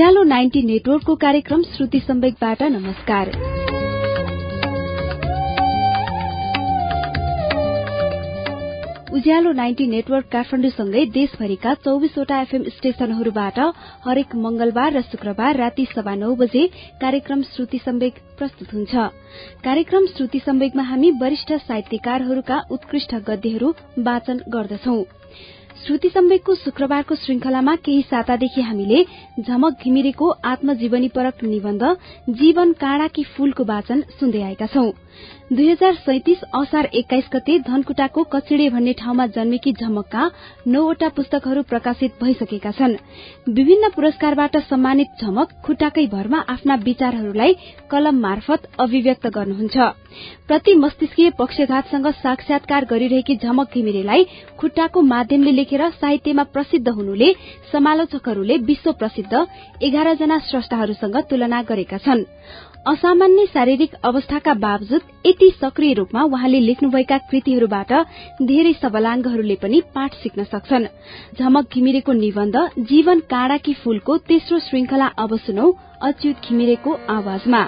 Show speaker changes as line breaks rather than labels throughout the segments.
उज्यालो ninety नेटवर्कको कार्यक्रम श्रुति सम्वेकबाट नमस्कार। उज्यालो नाइन्टी नेटवर्क काठमाडौँसँगै देशभरिका चौविसवटा एफएम स्टेशनहरूबाट हरेक मंगलबार र शुक्रबार राति सभा नौ बजे कार्यक्रम श्रुति सम्वेक प्रस्तुत हुन्छ। कार्यक्रम श्रुति सम्वेकमा हामी वरिष्ठ साहित्यकारहरूका उत्कृष्ट गद्यहरू वाचन गर्दछौं। श्रुति सम्वेकको शुक्रबारको श्रृंखलामा केही सातादेखि हामीले झमक घिमिरेको आत्मजीवनीपरक निबन्ध जीवन काँडाकी फूलको वाचन सुन्दै आएका छौं। दुई हजार सैतिस असार एक्काइस गते धनकुटाको कचिडे भन्ने ठाउँमा जन्मेकी झमकका नौवटा पुस्तकहरू प्रकाशित भइसकेका छन्। विभिन्न पुरस्कारबाट सम्मानित झमक खुट्टाकै भरमा आफ्ना विचारहरूलाई कलम मार्फत अभिव्यक्त गर्नुहुन्छ। प्रति मस्तिष्कीय पक्षघातसँग साक्षात्कार गरिरहेकी झमक घिमिरेलाई खुट्टाको माध्यमले लेखेर साहित्यमा प्रसिद्ध हुनुले समालोचकहरूले विश्व प्रसिद्ध एघार जना स्रष्टाहरूसँग तुलना गरेका छन्। असामान्य शारीरिक अवस्थाका बावजुद यति सक्रिय रूपमा उहाँले लेख्नुभएका कृतिहरूबाट धेरै सबलाङ्गहरूले पनि पाठ सिक्न सक्छन्। झमक घिमिरेको निबन्ध जीवन काँडाकी फूलको तेस्रो श्रृंखला अब सुनौ अच्युत घिमिरेको आवाजमा।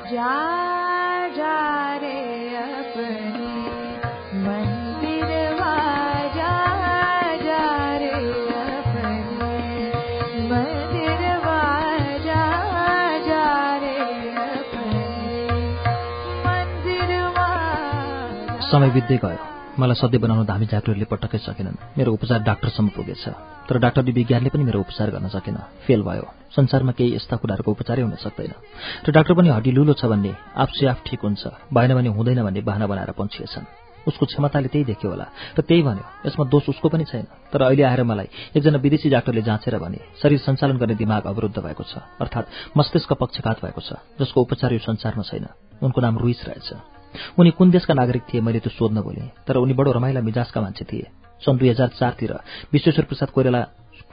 समय बित्दै गयो। मलाई सधैँ बनाउन धामी झाँक्रीहरूले पटक्कै सकेनन्। मेरो उपचार डाक्टरसम्म पुगेछ। तर डाक्टरले विज्ञानले पनि मेरो उपचार गर्न सकेन। फेल भयो। संसारमा केही यस्ता कुराहरूको उपचारै हुन सक्दैन। र डाक्टर पनि हड्डी लुलो छ भन्ने आफसे आफ ठिक हुन्छ। भएन भने हुँदैन भन्ने बाहना बनाएर पन्छिएछन्। उसको क्षमताले त्यही देख्यो होला। र त्यही भन्यो यसमा दोष उसको पनि छैन। तर अहिले आएर मलाई एकजना विदेशी डाक्टरले जाँचेर भने शरीर सञ्चालन गर्ने दिमाग अवरुद्ध भएको छ। अर्थात् मस्तिष्क पक्षघात भएको छ जसको उपचार यो संसारमा छैन। उनको नाम रुइस रहेछ। उनी कुन देशका नागरिक थिए मैले त्यो सोध्न बोले। तर उनी बडो रमाइला मिजाजका मान्छे थिए। सन् दुई हजार चारतिर विश्वेश्वर प्रसाद कोइराला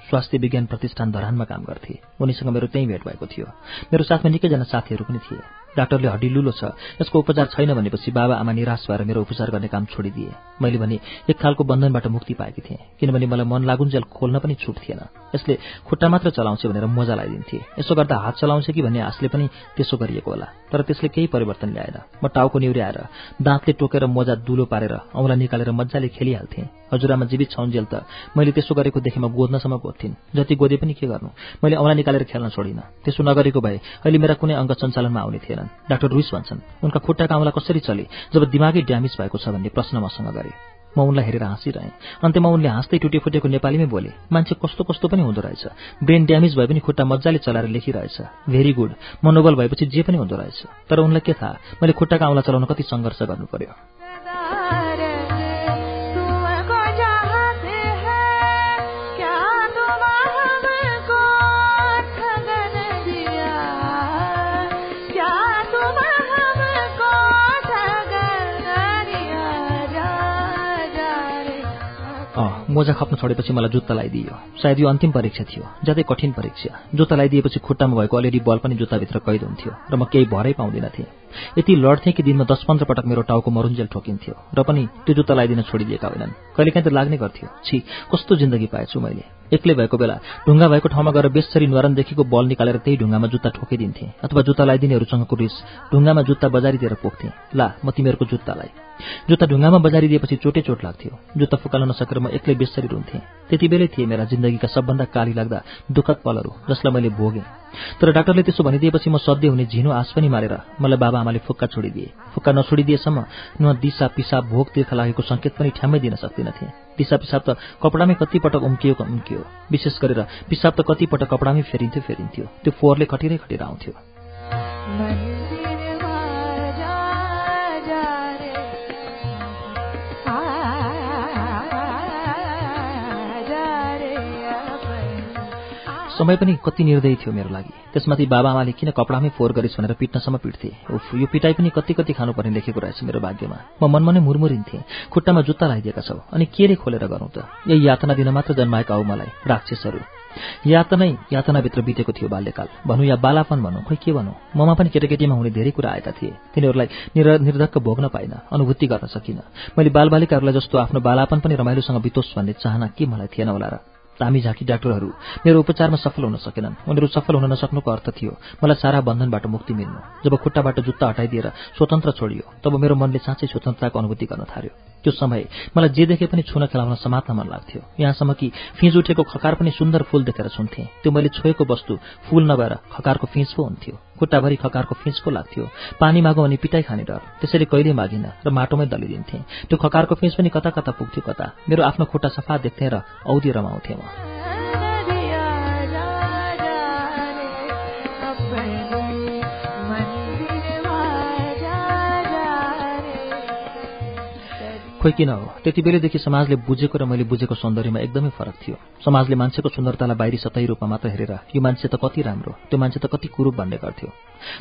स्वास्थ्य विज्ञान प्रतिष्ठान धरानमा काम गर्थे। उनीसँग मेरो त्यही भेट भएको थियो। मेरो साथमा निकैजना साथीहरू पनि थिए। डाक्टरले हड्डी लुलो छ। यसको उपचार छैन भनेपछि बाबा आमा निराश भएर मेरो उपचार गर्ने काम छोडिदिए। मैले भने एक खालको बन्धनबाट मुक्ति पाएकी थिएँ किनभने मलाई मन लागुन्जेल खोल्न पनि छुट थिएन। यसले खुट्टा मात्र चलाउँछ भनेर मजा लगाइदिन्थे यसो गर्दा हात चलाउँछ कि भन्ने आशले पनि त्यसो गरिएको होला। तर त्यसले केही परिवर्तन ल्याएन। म टाउको निहुर्याएर दाँतले टोकेर मोजा दुलो पारेर औँला निकालेर मजाले खेलिहाल्थेँ। हजुरआमा जीवित छौन्जेल त। मैले त्यसो गरेको देखेमा गोद्नसम्म गोद्थिन् जति गोदे पनि के गर्नु? मैले औँला निकालेर खेल्न छोडिनँ। त्यसो नगरेको भए अहिले मेरा कुनै अङ्ग सञ्चालनमा आउने थिएनन् डाक्टर रुइस भन्छन् उनका खुट्टाका औँला कसरी चले जब दिमागै ड्यामेज भएको छ भन्ने प्रश्न मसँग गरे। म उनलाई हेरेर हाँसिरहेँ। अन्त्यमा उनले हाँस्दै टुटे फुटेको नेपालीमै बोले मान्छे कस्तो कस्तो पनि हुँदो रहेछ। ब्रेन ड्यामेज भए पनि खुट्टा मजाले चलाएर लेखिरहेछ। भेरी गुड मनोबल भएपछि जे पनि हुँदो रहेछ। तर उनलाई के थाहा मैले खुट्टाका औँला चलाउन कति सङ्घर्ष गर्नु पर्यो। मोजा खप्न छोडेपछि मलाई जुत्ता लगाइदियो। सायद यो अन्तिम परीक्षा थियो ज्यादै कठिन परीक्षा। जुत्ता लगाइदिएपछि खुट्टामा भएको अलिअलि बल पनि जुत्ताभित्र कैद हुन्थ्यो र म केही भरै पाउँदिन थिएँ यति लड्थेँ कि दिनमा दस पन्ध्र पटक मेरो टाउको मरुन्जेल ठोकिन्थ्यो र पनि त्यो जुत्ता लगाइदिन छोडिदिएका होइनन्। कहिलेकाहीँ त लाग्ने गर्थ्यो। छि कस्तो जिन्दगी पाएछु मैले। एक्लै भएको बेला ढुङ्गा भएको ठाउँमा गएर बेसरी न्वारानदेखिको बल निकालेर त्यही ढुङ्गामा जुत्ता ठोकिदिन्थे अथवा जुत्ता लगाइदिनेहरूसँगको रिस ढुङ्गामा जुत्ता बजारिदिएर पोख्थेँ। ला म तिमीहरूको जुत्तालाई। जुत्ता ढुङ्गामा बजारिदिएपछि चोटे चोट लाग्थ्यो। जुत्ता फुकाल्न नसकेर म एक्लै बेसरी रुन्थेँ। त्यति बेलै थिए मेरा जिन्दगीका सबभन्दा काली लाग्दा दुःखद पलहरू जसलाई मैले भोगेँ। तर डाक्टरले त्यसो भनिदिएपछि म सध्य हुने झिनो आश पनि मारेर मलाई बाबा आमाले फुक्का छोडिदिए। फुक्का नछोडिदिएसम्म न दिशा पिसाब भोग तीर्थ लागेको सङ्केत पनि ठ्याम्मै दिन सक्दिनथे। दिशा पिसाब त कपडामै कतिपटक उम्किएको उम्कियो। विशेष गरेर पिसाब त कतिपटक कपडामै फेरिन्थ्यो फेरिन्थ्यो। त्यो फोहोरले खटिरै खटेर आउँथ्यो। समय पनि कति निर्दयी थियो मेरो लागि। त्यसमाथि बाबाआमाले किन कपडामै फोहोर गरिस् भनेर पिट्नसम्म पिट्थे। उफ यो पिटाइ पनि कति कति खानुपर्ने लेखेको रहेछ मेरो भाग्यमा। म मनमा नै मुरमुरिन्थेँ। खुट्टामा जुत्ता लगाइदिएका छौ। अनि के रे खोलेर गरौँ त? यही यातना दिन मात्र जन्माएका हौ मलाई राक्षसहरू। यातनै यातनाभित्र बितेको थियो बाल्यकाल। भनौँ या बालापन भनौँ खोइ के भनौँ? ममा पनि केटाकेटीमा हुने धेरै कुरा आएका थिए। तिनीहरूलाई निर्धक्क भोग्न पाइन अनुभूति गर्न सकिनँ। मैले बालबालिकाहरूलाई जस्तो आफ्नो बालापन पनि रमाइलोसँग बितोस् भन्ने चाहना के मलाई थिएन होला र? धामी झाँकी डाक्टरहरू मेरो उपचारमा सफल हुन सकेनन्। उनीहरू सफल हुन नसक्नुको अर्थ थियो मलाई सारा बन्धनबाट मुक्ति मिल्नु। जब खुट्टाबाट जुत्ता हटाइदिएर स्वतन्त्र छोडियो तब मेरो मनले साँच्चै स्वतन्त्रताको अनुभूति गर्न थाल्यो। त्यो समय मलाई जे देखे पनि छुन खेलाउन समात्न मन लाग्थ्यो। यहाँसम्म कि फिज उठेको खकार पनि सुन्दर फूल देखेर छुन्थे त्यो मैले छोएको वस्तु फूल नभएर खकारको फिज पो हुन्थ्यो। खुट्टाभरि खकारको फिज पो लाग्थ्यो। पानी मागौँ अनि पिटाइ खाने डर त्यसैले कहिले मागिन र माटोमै दलिदिन्थे। त्यो खकारको फिज पनि कता कता पुग्थ्यो कता। मेरो आफ्नो खुट्टा सफा देख्थे र औधी रमाउँथे म। खोइ किन हो? त्यति बेलैदेखि समाजले बुझेको र मैले बुझेको सौन्दर्यमा एकदमै फरक थियो। समाजले मान्छेको सुन्दरतालाई बाहिरी सतही रूपमा मात्र हेरेर यो मान्छे त कति राम्रो त्यो मान्छे त कति कुरूप भन्ने गर्थ्यो।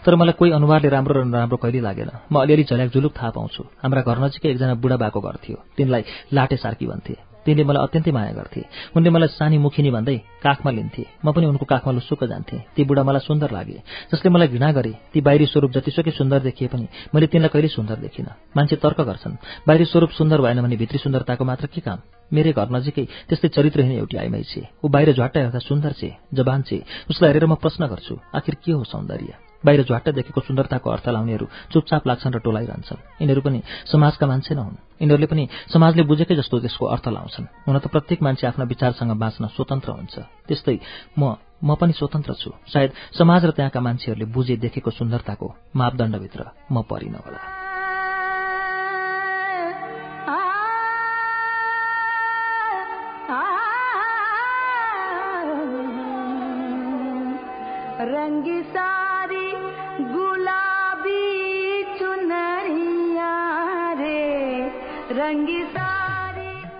तर मलाई कोही अनुहारले राम्रो र नराम्रो कहिले लागेन। म अलिअलि झल्याक जुलुक थाहा पाउँछु। हाम्रा घर नजिकै एकजना बुढा बाको घर थियो। तिनलाई लाटे सार्की भन्थे। तिनले मलाई अत्यन्तै माया गर्थे। उनले मलाई सानी मुखिनी भन्दै काखमा लिन्थे। म पनि उनको काखमा लुसुक्क जान्थेँ। ती बुढा मलाई सुन्दर लागे। जसले मलाई घृणा गरे ती बाहिरी स्वरूप जतिसुकै सुन्दर देखिए पनि मैले तिनलाई कहिले सुन्दर देखिनँ। मान्छे तर्क गर्छन्। बाहिरी स्वरूप सुन्दर भएन भने भित्री सुन्दरताको मात्र के काम? मेरै घर नजिकै त्यस्तै चरित्रहीन एउटी आइमाई छे। ऊ बाहिर झट्टा हेर्दा सुन्दर छे जवान छे। उसलाई हेरेर म प्रश्न गर्छु आखिर के हो सौन्दर्य? बाहिर झ्वाट्ट देखेको सुन्दरताको अर्थ लाउनेहरू चुपचाप लाग्छन् र टोलाइरहन्छन्। यिनीहरू पनि समाजका मान्छे नहुन्। यिनीहरूले पनि समाजले बुझेकै जस्तो त्यसको अर्थ लाउँछन्। हुन त प्रत्येक मान्छे आफ्ना विचारसँग बाँच्न स्वतन्त्र हुन्छ। त्यस्तै म म पनि स्वतन्त्र छु। सायद समाज र त्यहाँका मान्छेहरूले बुझे देखेको सुन्दरताको मापदण्डभित्र म परिन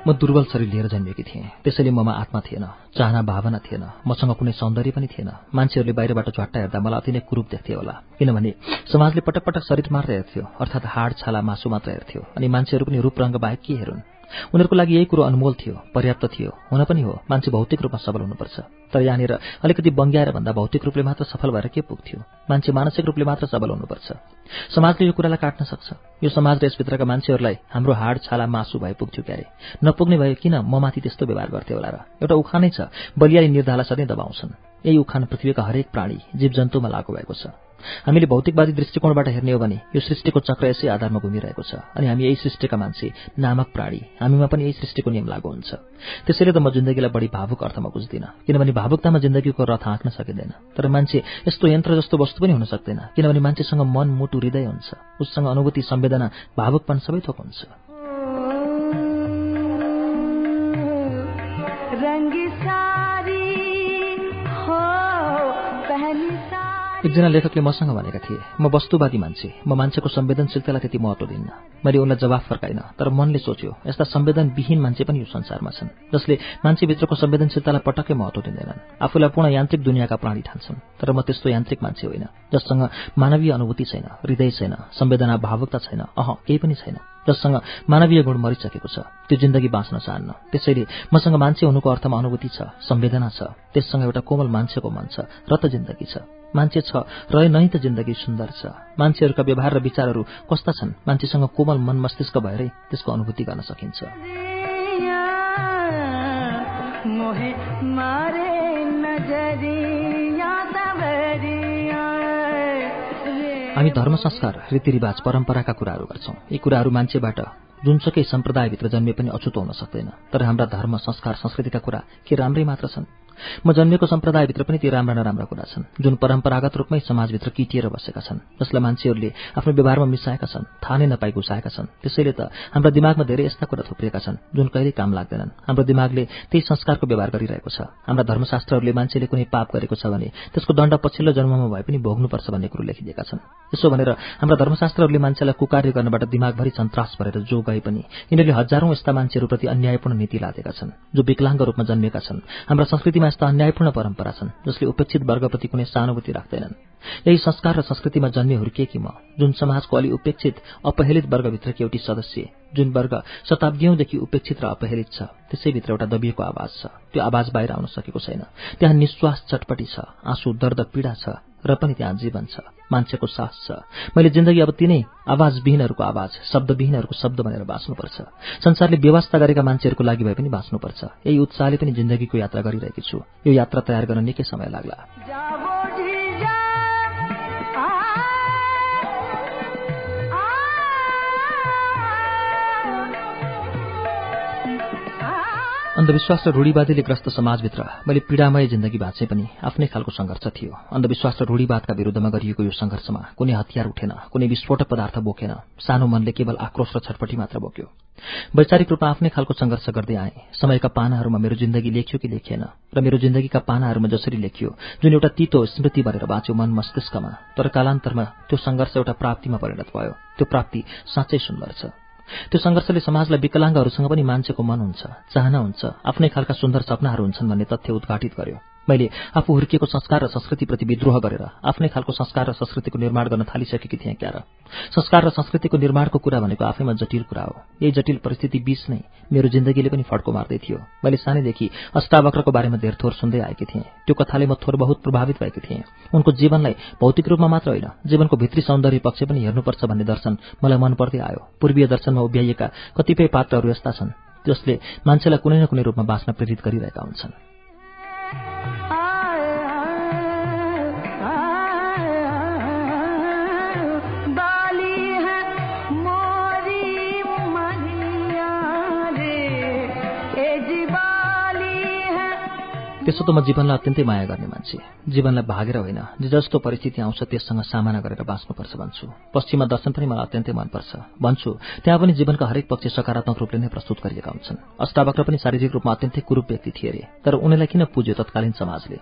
म दुर्बल शरीर लिएर जन्मिएकी थिएँ। त्यसैले ममा आत्मा थिएन चाहना भावना थिएन मसँग कुनै सौन्दर्य पनि थिएन। मान्छेहरूले बाहिरबाट झट्टा हेर्दा मलाई अति नै कुरूप देख्थे होला। किनभने समाजले पटक पटक शरीर मात्र हेर्थ्यो अर्थात् हाड छाला मासु मात्र हेर्थ्यो। अनि मान्छेहरू पनि रूप रङ्ग बाहेक के हेरुन्? उनीहरूको लागि यही कुरो अनमोल थियो पर्याप्त थियो। हुन पनि हो मान्छे भौतिक रूपमा सबल हुनुपर्छ। तर यहाँनिर अलिकति बङ्ग्याएर भन्दा भौतिक रूपले मात्र सफल भएर के पुग्थ्यो? मान्छे मानसिक रूपले मात्र सबल हुनुपर्छ। समाजले यो कुरालाई काट्न सक्छ। यो समाज र यसभित्रका मान्छेहरूलाई हाम्रो हाड छाला मासु भए पुग्थ्यो क्यारे। नपुग्ने भए किन म माथि त्यस्तो व्यवहार गर्थ्यो होला र? एउटा उखानै छ। बलियाली निर्धालाई सधैँ दबाउँछन्। यही उखान पृथ्वीका हरेक प्राणी जीव जन्तुमा लागू भएको छ। हामीले भौतिकवादी दृष्टिकोणबाट हेर्ने हो भने यो सृष्टिको चक्र यसै आधारमा घुमिरहेको छ अनि हामी यही सृष्टिका मान्छे नामक प्राणी हामीमा पनि यही सृष्टिको नियम लागू हुन्छ। त्यसैले त म जिन्दगीलाई बढी भावुक अर्थमा बुझ्दिनँ। किनभने भावुकतामा जिन्दगीको रथ हाँक्न सकिँदैन। तर मान्छे यस्तो यन्त्र जस्तो वस्तु पनि हुन सक्दैन किनभने मान्छेसँग मन मुटु हृदय हुन्छ। उससँग अनुभूति संवेदना भावुकपन सबै थोक हुन्छ। एकजना लेखकले मसँग भनेका थिए म वस्तुवादी मान्छे म मान्छेको संवेदनशीलतालाई त्यति महत्व दिन्न। मैले उनलाई जवाफ फर्काइन तर मनले सोच्यो यस्ता संवेदनविहीन मान्छे पनि यो संसारमा छन् जसले मान्छेभित्रको संवेदनशीलतालाई पटक्कै महत्व दिँदैनन्। आफूलाई पूर्ण यान्त्रिक दुनियाँका प्राणी ठान्छन् तर म त्यस्तो यान्त्रिक मान्छे होइन जससँग मानवीय अनुभूति छैन हृदय छैन संवेदना भावुकता छैन अह केही पनि छैन जससँग मानवीय गुण मरिसकेको छ त्यो जिन्दगी बाँच्न चाहन्न। त्यसैले मसँग मान्छे हुनुको अर्थमा अनुभूति छ संवेदना छ त्यससँग एउटा कोमल मान्छेको मन छ र त जिन्दगी छ। मान्छे छ रहे नै त जिन्दगी सुन्दर छ। मान्छेहरूका व्यवहार र विचारहरू कस्ता छन्? मान्छेसँग कोमल मन मस्तिष्क भएरै त्यसको अनुभूति गर्न सकिन्छ। हामी धर्म संस्कार रीतिरिवाज परम्पराका कुराहरू गर्छौं। यी कुराहरू मान्छेबाट जुनसुकै सम्प्रदायभित्र जन्मे पनि अछुतो हुन सक्दैन। तर हाम्रा धर्म संस्कार संस्कृतिका कुरा के राम्रै मात्र छन्? म जन्मेको सम्प्रदायभित्र पनि ती राम्रा नराम्रा कुरा छन् जुन परम्परागत रूपमै समाजभित्र किटिएर बसेका छन् जसलाई मान्छेहरूले आफ्नो व्यवहारमा मिसाएका छन् थाहा नै नपाई घुसाएका छन्। त्यसैले त हाम्रा दिमागमा धेरै यस्ता कुरा थुप्रिएका छन् जुन कहिल्यै काम लाग्दैनन्। हाम्रो दिमागले त्यही संस्कारको व्यवहार गरिरहेको छ। हाम्रा धर्मशास्त्रहरूले मान्छेले कुनै पाप गरेको छ भने त्यसको दण्ड पछिल्लो जन्ममा भए पनि भोग्नुपर्छ भन्ने कुरो लेखिदिएका छन्। यसो भनेर हाम्रा धर्मशास्त्रहरूले मान्छेलाई कुकार्य गर्नबाट दिमागभरि सन्तास भरेर जो गए पनि यिनीहरूले हजारौं यस्ता मान्छेहरूप्रति अन्यायपूर्ण नीति लादेका छन् जो विकलाङ्ग रूपमा जन्मेका छन्। हाम्रा संस्कृतिमा यस्ता अन्यायपूर्ण परम्परा छन् जसले उपेक्षित वर्गप्रति कुनै सहानुभूति राख्दैनन्। यही संस्कार र संस्कृतिमा जन्मे हुर्के कि म? जुन समाजको अलि उपेक्षित अपहेलित वर्गभित्रकी एउटी सदस्य जुन वर्ग शताब्दीौंदेखि उपेक्षित र अपहेलित छ त्यसैभित्र एउटा दबिएको आवाज छ। त्यो आवाज बाहिर आउन सकेको छैन। त्यहाँ निश्वास चटपटी छ आँसु दर्द पीडा छ र पनि त्यहाँ जीवन छ मान्छेको सास छ। मैले जिन्दगी अब तिनै आवाजविहीनहरूको आवाज शब्दविहीनहरूको शब्द भनेर बाँच्नुपर्छ। संसारले व्यवस्था गरेका मान्छेहरूको लागि भए पनि बाँच्नुपर्छ। यही उत्साहले पनि जिन्दगीको यात्रा गरिरहेकी छु। यो यात्रा तयार गर्न निकै समय लाग्ला। अन्धविश्वास र रूढीवादीले ग्रस्त समाजभित्र मैले पीडामय जिन्दगी बाँचे पनि आफ्नै खालको सङ्घर्ष थियो। अन्धविश्वास र रूढीवादका विरुद्धमा गरिएको यो सङ्घर्षमा कुनै हतियार उठेन कुनै विस्फोटक पदार्थ बोकेन सानो मनले केवल आक्रोश र छटपटी मात्र बोक्यो। वैचारिक रूपमा आफ्नै खालको सङ्घर्ष गर्दै आए। समयका पानाहरूमा मेरो जिन्दगी लेखियो कि लेखिएन र मेरो जिन्दगीका पानाहरूमा जसरी लेखियो जुन एउटा तितो स्मृति भनेर बाँच्यो मन मस्तिष्कमा तर कालान्तरमा त्यो सङ्घर्ष एउटा प्राप्तिमा परिणत भयो। त्यो प्राप्ति साँच्चै सुन्दर छ। त्यो सङ्घर्षले समाजलाई विकलाङ्गहरूसँग पनि मान्छेको मन हुन्छ चाहना हुन्छ आफ्नै खालका सुन्दर सपनाहरू हुन्छन् भन्ने तथ्य उद्घाटित गर्यो। मैले आफू हुर्किएको संस्कार र संस्कृतिप्रति विद्रोह गरेर आफ्नै खालको संस्कार र संस्कृतिको निर्माण गर्न थालिसकेकी थिएँ क्यार संस्कार र संस्कृतिको निर्माणको कुरा भनेको आफैमा जटिल कुरा हो। यही जटिल परिस्थिति बीच नै मेरो जिन्दगीले पनि फड्को मार्दै थियो। मैले सानैदेखि अष्टावक्रको बारेमा धेर थोर सुन्दै आएकी थिएँ। त्यो कथाले म थोर बहुत प्रभावित भएकी थिएँ। उनको जीवनलाई भौतिक रूपमा मात्र होइन जीवनको भित्री सौन्दर्य पक्ष पनि हेर्नुपर्छ भन्ने दर्शन मलाई मन पर्दै आयो। पूर्वीय दर्शनमा उभ्याइएका कतिपय पात्रहरू यस्ता छन् जसले मान्छेलाई कुनै न कुनै रूपमा बाँच्न प्रेरित गरिरहेका हुन्छन्। त्यसो त म जीवनलाई अत्यन्तै माया गर्ने मान्छे। जीवनलाई भागेर होइन जे जस्तो परिस्थिति आउँछ त्यससँग सामना गरेर बाँच्नुपर्छ भन्छु। पश्चिममा दर्शन पनि मलाई अत्यन्तै मनपर्छ। भन्छु त्यहाँ पनि जीवनका हरेक पक्ष सकारात्मक रूपले नै प्रस्तुत गरिएका हुन्छन्। अष्टावक्र पनि शारीरिक रूपमा अत्यन्तै कुरूप व्यक्ति थिए अरे तर उनीलाई किन पुज्यो तत्कालीन समाजले?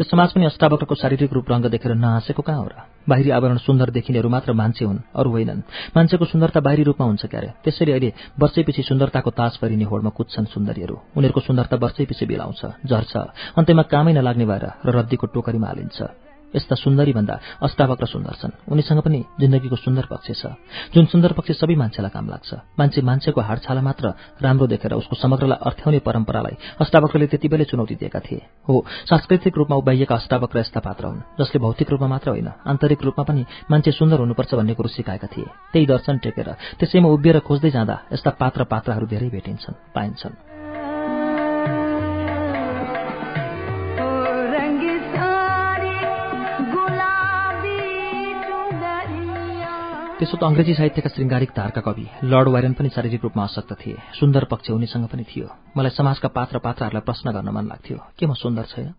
त्यो समाज पनि अष्टावक्रको शारीरिक रूप रङ्ग देखेर नहाँसेको कहाँ हो र? बाहिरी आवरण सुन्दर देखिनेहरू मात्र मान्छे हुन् अरू होइनन्। मान्छेको सुन्दरता बाहिरी रूपमा हुन्छ क्यारे त्यसैले अहिले वर्षैपछि सुन्दरताको तास परिने होडमा कुद्छन् सुन्दरीहरू। उनीहरूको सुन्दरता वर्षैपछि बेलाउँछ झर्छ। अन्त्यमा कामै नलाग्ने भएर र रद्दीको टोकरीमा हालिन्छ। यस्ता सुन्दरी भन्दा अष्टावक्र सुन्दर छन्। उनीसँग पनि जिन्दगीको सुन्दर पक्ष छ। जुन सुन्दर पक्ष सबै मान्छेलाई काम लाग्छ। मान्छे मान्छेको हाडछाला मात्र राम्रो देखेर उसको समग्रलाई अर्थ्याउने परम्परालाई अष्टावक्रले त्यति बेलै चुनौती दिएका थिए। हो सांस्कृतिक रूपमा उभाइएका अष्टावक्र यस्ता पात्र हुन् जसले भौतिक रूपमा मात्र होइन आन्तरिक रूपमा पनि मान्छे सुन्दर हुनुपर्छ भन्ने कुरो सिकाएका थिए। त्यही दर्शन टेकेर त्यसैमा उभिएर खोज्दै जाँदा यस्ता पात्र पात्राहरू धेरै भेटिन्छन् पाइन्छन्। त्यसो त अङ्ग्रेजी साहित्यका श्रृङ्गारिक धारका कवि लर्ड वायरन पनि शारीरिक रूपमा अशक्त थिए। सुन्दर पक्ष उनीसँग पनि थियो। मलाई समाजका पात्र पात्राहरूलाई प्रश्न गर्न मन लाग्थ्यो। के म सुन्दर छैन?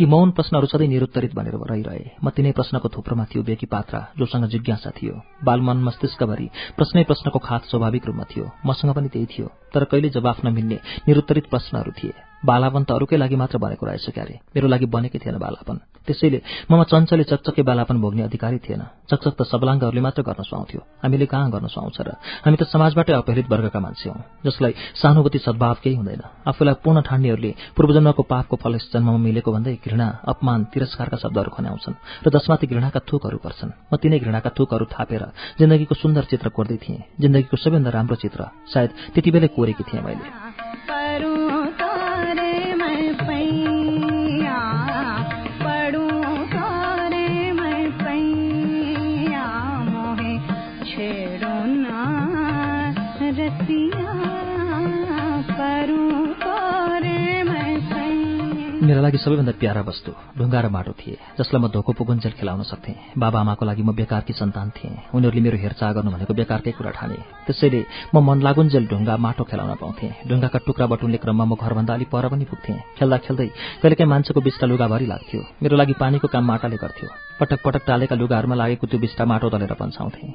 यी मौन प्रश्नहरू सधैँ निरुत्तरित भनेर रहिरहे। म तिनै प्रश्नको थुप्रोमा थियो बेकी पात्र जोसँग जिज्ञासा थियो। बालमन मस्तिष्कभरि प्रश्नै प्रश्नको खात स्वाभाविक रूपमा थियो। मसँग पनि त्यही थियो। तर कहिले जवाफ नमिल्ने निरुत्तरित प्रश्नहरू थिए। बालापन त अरूकै लागि मात्र बनेको रहेछ क्यारे। मेरो लागि बनेकै थिएन बालापन। त्यसैले ममा चञ्चले चकचके बालापन भोग्ने अधिकारी थिएन। चकचक त सबलाङ्गहरूले मात्र गर्न सुहाउँथ्यो। हामीले कहाँ गर्न सुहाउँछ र? हामी त समाजबाटै अपहरित वर्गका मान्छे हौँ जसलाई सहानुभूति सद्भाव केही हुँदैन। आफूलाई पूर्ण ठान्नेहरूले पूर्वजन्मको पापको फल जन्ममा मिलेको भन्दै घृणा अपमान तिरस्कारका शब्दहरू खन्याउँछन् र जसमाथि घृणाका थुकहरू पर्छन् म तिनै घृणाका थुकहरू थापेर जिन्दगीको सुन्दर चित्र कोर्दै थिएँ। जिन्दगीको सबैभन्दा राम्रो चित्र सायद त्यति बेलै कोरेकी थिएँ मैले। मेरा लागि सबैभन्दा प्यारा वस्तु ढुङ्गा र माटो थिए जसलाई म धोको पुगुन्जेल खेलाउन सक्थेँ। बाबा आमाको लागि म बेकारकी सन्तान थिएँ। उनीहरूले मेरो हेरचाह गर्नु भनेको बेकारकै कुरा ठाने। त्यसैले म मन लागुन्जेल ढुङ्गा माटो खेलाउन पाउँथेँ। ढुङ्गाका टुक्रा बटुल्ने क्रममा म घरभन्दा अलि पर पनि पुग्थेँ। खेल्दा खेल्दै कहिलेकाहीँ मान्छेको बिस्टा लुगाभरि लाग्थ्यो। मेरो लागि पानीको काम माटाले गर्थ्यो। पटक पटक टालेका लुगाहरूमा लागेको त्यो बिस्टा माटो दलेर पन्छाउँथेँ।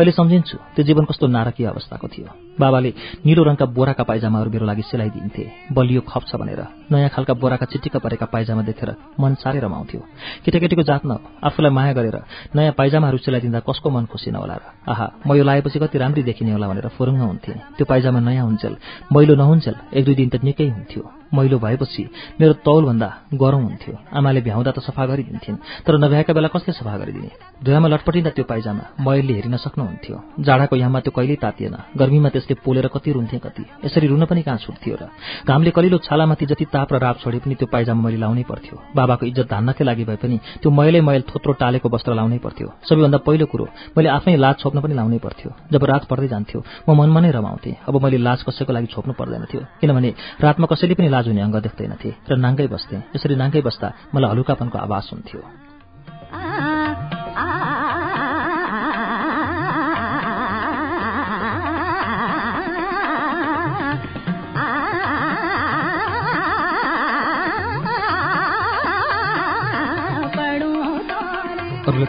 अहिले सम्झिन्छु त्यो जीवन कस्तो नारकीय अवस्थाको थियो। बाबाले निलो रङका बोराका पाइजामाहरू मेरो लागि सिलाइदिन्थे। बलियो खप्छ भनेर। नयाँ खालका बोराका चिटिक्क परेका पाइजामा देखेर मन साह्रै रमाउँथ्यो। केटाकेटीको जात न आफूलाई माया गरेर नयाँ पाइजामाहरू सिलाइदिँदा कसको मन खुसी नहोला र? आहा म यो लाएपछि कति राम्री देखिने होला भनेर फुरुङ्ग हुन्थे। त्यो पाइजामा नयाँ हुन्जेल मैलो नहुन्जेल एक दुई दिन त निकै हुन्थ्यो। मैलो भएपछि मेरो तौलभन्दा गरौँ हुन्थ्यो। आमाले भ्याउँदा त सफा गरिदिन्थिन् तर नभ्याएका बेला कसले सफा गरिदिने? धुवामा लटपटिँदा त्यो पाइजामा मैले हेरिन सक्नुहुन्थ्यो। जाडाको याममा त्यो कहिल्यै तातिएन। गर्मीमा त्यसले पोलेर कति रुन्थे कति। यसरी रुन पनि कहाँ छुट्थ्यो र घामले कलिलो छालामाथि जति ताप र राप छोडे पनि त्यो पाइजामा मैले लाउनै पर्थ्यो। बाबाको इज्जत धान्नकै लागि भए पनि त्यो मैले मैल थोत्रो टालेको वस्त्र लाउनै पर्थ्यो। सबैभन्दा पहिलो कुरो मैले आफ्नै लाज छोप्न पनि लाउनै पर्थ्यो। जब रात पर्दै जान्थ्यो म मनमा नै रमाउँथेँ। अब मैले लाज कसैको लागि छोप्नु पर्दैन थियो। किनभने रातमा कसैले पनि हुने अङ्ग देख्दैनथे र नाङ्गै बस्थेँ। यसरी नाङ्गै बस्दा मलाई हलुकापनको आवाज हुन्थ्यो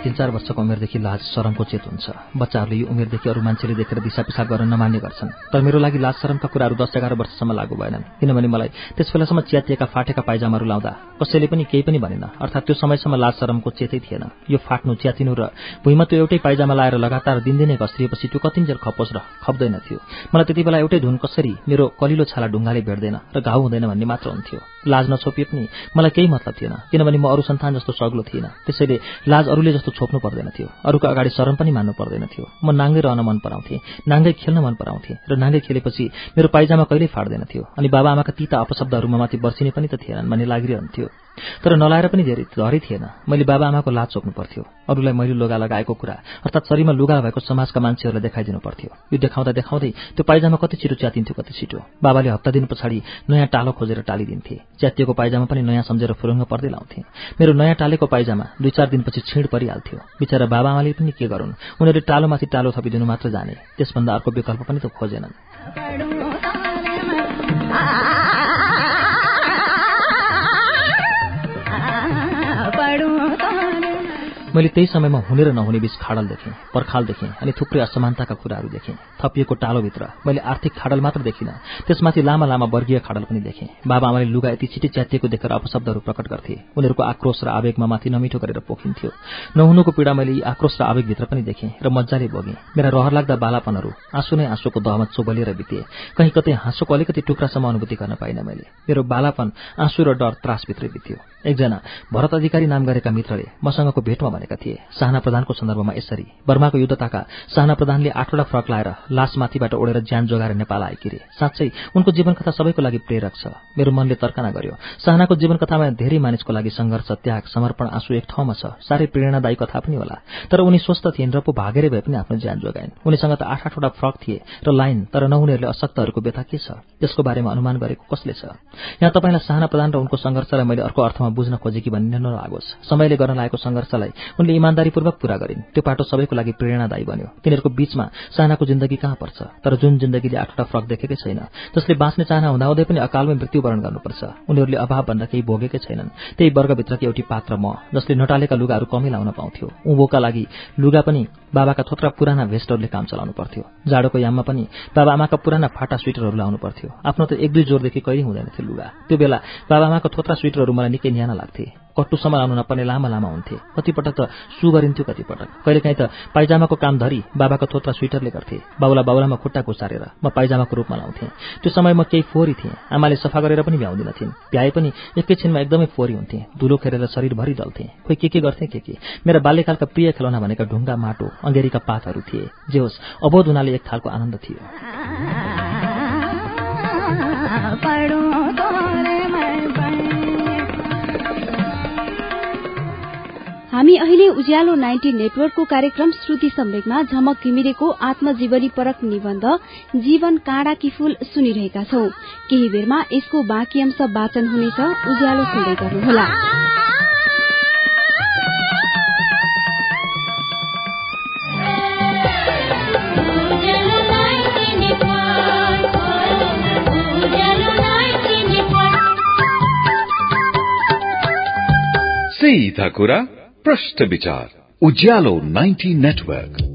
तिन चार वर्षको उमेरदेखि लाज शरमको चेत हुन्छ। बच्चाहरूले यो उमेरदेखि अरू मान्छेले देखेर दिशा पिसाब गर्न नमान्ने गर्छन्। तर मेरो लागि लाज शरमका कुराहरू दस एघार वर्षसम्म लागू भएनन्। किनभने मलाई त्यस बेलासम्म च्यातिएका फाटेका पाइजामाहरू लाउँदा कसैले पनि केही पनि भनेन। अर्थात् त्यो समयसम्म लाज शरमको चेतै थिएन। यो फाट्नु च्यातिनु र भुइँमा त्यो एउटै पाइजामा लाएर लगातार दिनदिनै घस्रिएपछि त्यो कतिन्जेल खपोस् र खप्दैन थियो। मलाई त्यति बेला एउटै धुन कसरी मेरो कलिलो छाला ढुङ्गाले भेट्दैन र घाउ हुँदैन भन्ने मात्र हुन्थ्यो। लाज नछोपिए पनि मलाई केही मतलब थिएन। किनभने म अरू सन्तान जस्तो सग्लो थिएन त्यसैले लाज अरूले जस्तो छोप्नु पर्दैन थियो। अरूको अगाडि शरम पनि मान्नु पर्दैन थियो। म नाङ्गै रहन मन पराउँथेँ नाङ्गै खेल्न मन पराउँथेँ र नाङ्गै खेलेपछि मेरो पाइजामा कहिल्यै फाट्दैन थियो। अनि बाबा आमाका तिता अपशब्दहरूमा माथि बर्सिने पनि त थिएनन् भन्ने लागिरहन्थ्यो। तर नलाएर पनि धेरै धरै थिएन। मैले बाबा आमाको लाज चोक्नु पर्थ्यो। अरूलाई मैले लुगा लगाएको कुरा अर्थात् शरीरमा लुगा भएको समाजका मान्छेहरूलाई देखाइदिनु पर्थ्यो। यो देखाउँदा देखाउँदै त्यो पाइजामा कति छिटो च्यातिन्थ्यो कति छिटो। बाबाले हप्ता दिन पछाडि नयाँ टालो खोजेर टालिदिन्थे। च्यातिएको पाइजामा पनि नयाँ सम्झेर फुरुङ्ग पर्दै लाउँथे। मेरो नयाँ टालेको पाइजामा दुई चार दिनपछि छिड परिहाल्थ्यो। बिचरा बाबा आमाले पनि के गरून्? उनीहरूले टालोमाथि टालो थपिदिनु मात्र जाने। त्यसभन्दा अर्को विकल्प पनि त खोजेनन्। मैले त्यही समयमा हुने र नहुने बीच खाडल देखेँ पर्खाल देखेँ अनि थुप्रै असमानताका कुराहरू देखेँ। थपिएको टालोभित्र मैले आर्थिक खाडल मात्र देखिनँ। त्यसमाथि लामा लामा वर्गीय खाडल पनि देखेँ। बाबा आमाले लुगा यति छिटै च्यातिएको देखेर अपशब्दहरू प्रकट गर्थे। उनीहरूको आक्रोश र आवेगमा माथि नमिठो गरेर पोखिन्थ्यो। नहुनुको पीडा मैले यी आक्रोश र आवेगभित्र पनि देखेँ र मजाले बोगेँ मेरा रहर लाग्दा बालापनहरू आँसु नै आँसुको दहमा चोबलिएर बिते। कहीँ कतै हाँसोको अलिकति टुक्रासम्म अनुभूति गर्न पाइनँ मैले। मेरो बालापन आँसु र डर त्रासभित्रै बित्यो। एकजना भरत अधिकारी नाम गरेका मित्रले मसँगको भेटमा भनेका थिए। साहना प्रधानको सन्दर्भमा यसरी बर्माको युद्धताका साहना प्रधानले आठवटा फ्रक लाएर लासमाथिबाट ओढेर ज्यान जोगाएर नेपाल आएकी रे साँच्चै उनको जीवनकथा सबैको लागि प्रेरक छ। मेरो मनले तर्कना गर्यो। साहनाको जीवनकथामा धेरै मानिसको लागि सङ्घर्ष त्याग समर्पण आँसु एक ठाउँमा छ। साह्रै प्रेरणादायी कथा पनि होला। तर उनी स्वस्थ थिइन् र पो भागेरै भए पनि आफ्नो ज्यान जोगाइन्। उनीसँग त आठ आठवटा फ्रक थिए र लाइन तर नहुनेहरूले अशक्तहरूको व्यथा के छ? त्यसको बारेमा अनुमान गरेको कसले छ? यहाँ तपाईँलाई साहना प्रधान र उनको सङ्घर्षलाई मैले अर्को अर्थमा बुझ्न खोजेकी भन्ने नलागोस्। समयले गर्न लागेको सङ्घर्षलाई उनले इमान्दारीपूर्वक पूरा गरिन्। त्यो पाटो सबैको लागि प्रेरणादायी बन्यो। तिनीहरूको बीचमा सानाको जिन्दगी कहाँ पर्छ? तर जुन जिन्दगीले आठवटा फ्रक देखेकै छैन जसले बाँच्ने चाहना हुँदाहुँदै पनि अकालमै मृत्युवरण गर्नुपर्छ। उनीहरूले अभाव भन्दा केही भोगेकै छैनन्। त्यही वर्गभित्रकी एउटी पात्र म जसले नटालेका लुगाहरू कमै लाउन पाउँथ्यो। उँभोका लागि लुगा पनि बाबाका थोत्रा पुराना भेस्टहरूले काम चलाउनु पर्थ्यो। जाडोको याममा पनि बाबा आमाका पुराना फाटा स्वेटरहरू लाउनु पर्थ्यो। आफ्नो त एक दुई जोरदेखि कहिले हुँदैन थियो लुगा। त्यो बेला बाबा आमाको थोत्रा स्वेटरहरू मलाई निकै न्याना लाग्थे। कट्टुसम्म लाउनु नपर्ने लामा लामा हुन्थे। कतिपटक त सु गरिन्थ्यो कतिपटक। कहिलेकाहीँ त पाइजामाको काम धरी बाबाको थोत्रा स्वेटरले गर्थे। बाउला बाउलामा खुट्टा घुसारेर म पाइजामाको रूपमा लाउँथेँ। त्यो समय म केही फोहोरी थिएँ। आमाले सफा गरेर पनि भ्याउँदिनथिन्। भ्याए पनि एकैछिनमा एकदमै फोहोरी हुन्थे। धुलो खेरेर शरीरभरि डल्थे खोइ के के गर्थे के के? मेरा बाल्यकालका प्रिय खेलौना भनेका ढुङ्गा माटो अङ्गेरीका पातहरू थिए। जे होस् अबोध हुनाले एक खालको आनन्द थियो।
हामी अहिले उज्यालो नाइन्टी नेटवर्कको कार्यक्रम श्रुति सम्वेकमा झमक घिमिरेको आत्मजीवनी परक निबन्ध जीवन काँडाकी फूल सुनिरहेका छौं। केही बेरमा यसको बाँकी अंश वाचन हुनेछ। उज्यालो सुन्दै गर्नुहोला।
सीधा कुरा। प्रश्न विचार उज्यालो 90 नेटवर्क।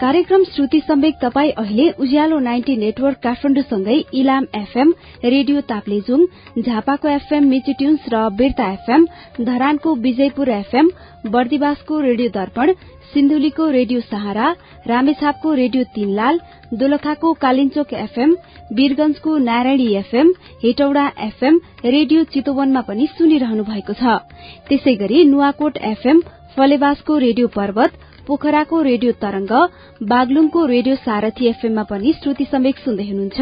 कार्यक्रम श्रुति सम्वेक तपाई अहिले उज्यालो नाइन्टी नेटवर्क काठमाडौँसँगै इलाम एफएम रेडियो ताप्लेजुङ झापाको एफएम मिचिट्युन्स र बिर्ता एफएम धरानको विजयपुर एफएम बर्दिवासको रेडियो दर्पण सिन्धुलीको रेडियो सहारा रामेछापको रेडियो तीनलाल दोलखाको Kalinchowk FM वीरगंजको Narayani FM Hetauda FM radio चितवनमा पनि सुनिरहनु भएको छ। त्यसै गरी नुवाकोट एफएम फलेवासको रेडियो पर्वत पोखराको रेडियो तरंग बागलुङको रेडियो सारथी एफएममा पनि श्रुति समेक सुन्दै हुनुहुन्छ।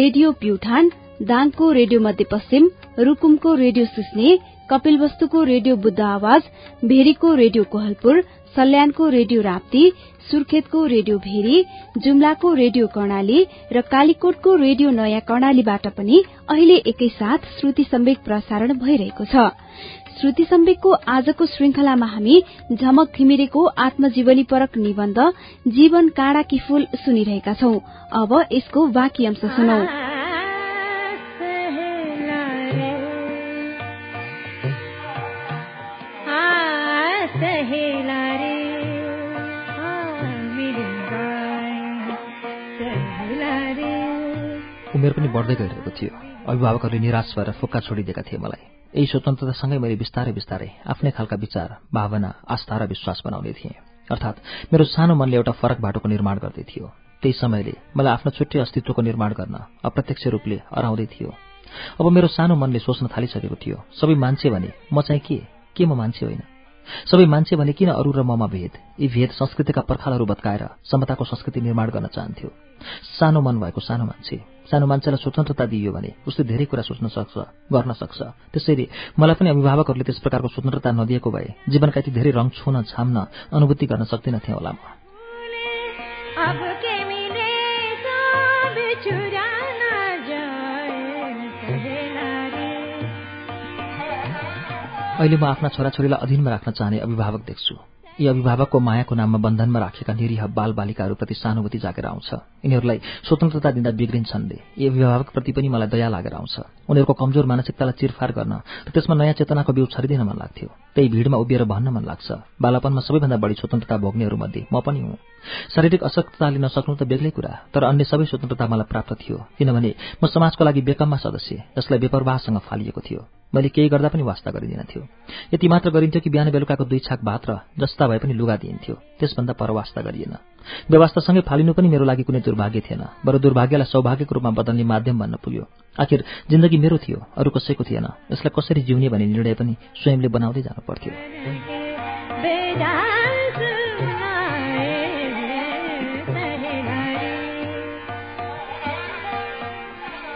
रेडियो प्युठान दाङको रेडियो मध्यपश्चिम रूकुमको रेडियो सुस्ने कपिलवस्तुको रेडियो बुद्ध आवाज भेरीको रेडियो कोहलपुर सल्यानको रेडियो राप्ती सुर्खेतको रेडियो भेरी जुम्लाको रेडियो कर्णाली र कालीकोटको रेडियो नयाँ कर्णालीबाट पनि अहिले एकैसाथ श्रुति सम्वेक प्रसारण भइरहेको छ। श्रुति सम्वेकको आजको श्रृंखलामा हामी झमक घिमिरेको आत्मजीवनी परक निबन्ध जीवन काँडाकी फूल सुनिरहेका छौं। अब यसको बाँकी अंश सुनौ।
उमेर पनि बढ्दै गइरहेको थियो। अभिभावकहरूले निराश भएर फुक्का छोडिदिएका थिए मलाई। यही स्वतन्त्रतासँगै मैले बिस्तारै बिस्तारै आफ्नै खालका विचार भावना आस्था र विश्वास बनाउने थिएँ। अर्थात् मेरो सानो मनले एउटा फरक बाटोको निर्माण गर्दै थियो। त्यही समयले मलाई आफ्नो छुट्टै अस्तित्वको निर्माण गर्न अप्रत्यक्ष रूपले अराउँदै थियो। अब मेरो सानो मनले सोच्न थालिसकेको थियो सबै मान्छे भने म चाहिँ के? के म मान्छे होइन? सबै मान्छे भने किन अरू र ममा भेद? यी भेद संस्कृतिका पर्खालहरू भत्काएर समताको संस्कृति निर्माण गर्न चाहन्थ्यो। सानो मन भएको सानो मान्छे। सानो मान्छेलाई स्वतन्त्रता दिइयो भने उसले धेरै कुरा सोच्न सक्छ गर्न सक्छ। त्यसैले मलाई पनि अभिभावकहरूले त्यस प्रकारको स्वतन्त्रता नदिएको भए जीवनका यति धेरै रङ छुन छाम्न अनुभूति गर्न सक्दिनथे होला म। अहिले म आफ्ना छोराछोरीलाई अधीनमा राख्न चाहने अभिभावक देख्छु। यी अभिभावकको मायाको नाममा बन्धनमा राखेका निरीह बाल बालिकाहरूप्रति सहानुभूति जागेर आउँछ। यिनीहरूलाई स्वतन्त्रता दिँदा बिग्रिन्छन्ले यी अभिभावकप्रति पनि मलाई दया लागेर आउँछ। उनीहरूको कमजोर मानसिकतालाई चिरफार गर्न र त्यसमा नयाँ चेतनाको बिउ छरिदिन मन लाग्थ्यो। त्यही भिडमा उभिएर भन्न मन लाग्छ। बालापनमा सबैभन्दा बढी स्वतन्त्रता भोग्नेहरूमध्ये म पनि हुँ। शारीरिक अशक्तता लिन सक्नु त बेग्लै कुरा तर अन्य सबै स्वतन्त्रता मलाई प्राप्त थियो किनभने म समाजको लागि बेकममा सदस्य जसलाई बेपरवाहसँग फालिएको थियो। मैले केही गर्दा पनि वास्ता गरिदिन थियो। यति मात्र गरिन्थ्यो कि बिहान बेलुकाको दुई छाक भात र जस्ता भए पनि लुगा दिइन्थ्यो त्यसभन्दा पर वास्ता गरिएन। व्यवस्थासँगै फालिनु पनि मेरो लागि कुनै दुर्भाग्य थिएन बरु दुर्भाग्यलाई सौभाग्यको रूपमा बदल्ने माध्यम भन्न पुग्यो। आखिर जिन्दगी मेरो थियो अरू कसैको थिएन यसलाई कसरी जिउने भन्ने निर्णय पनि स्वयंले बनाउँदै जानु पर्थ्यो।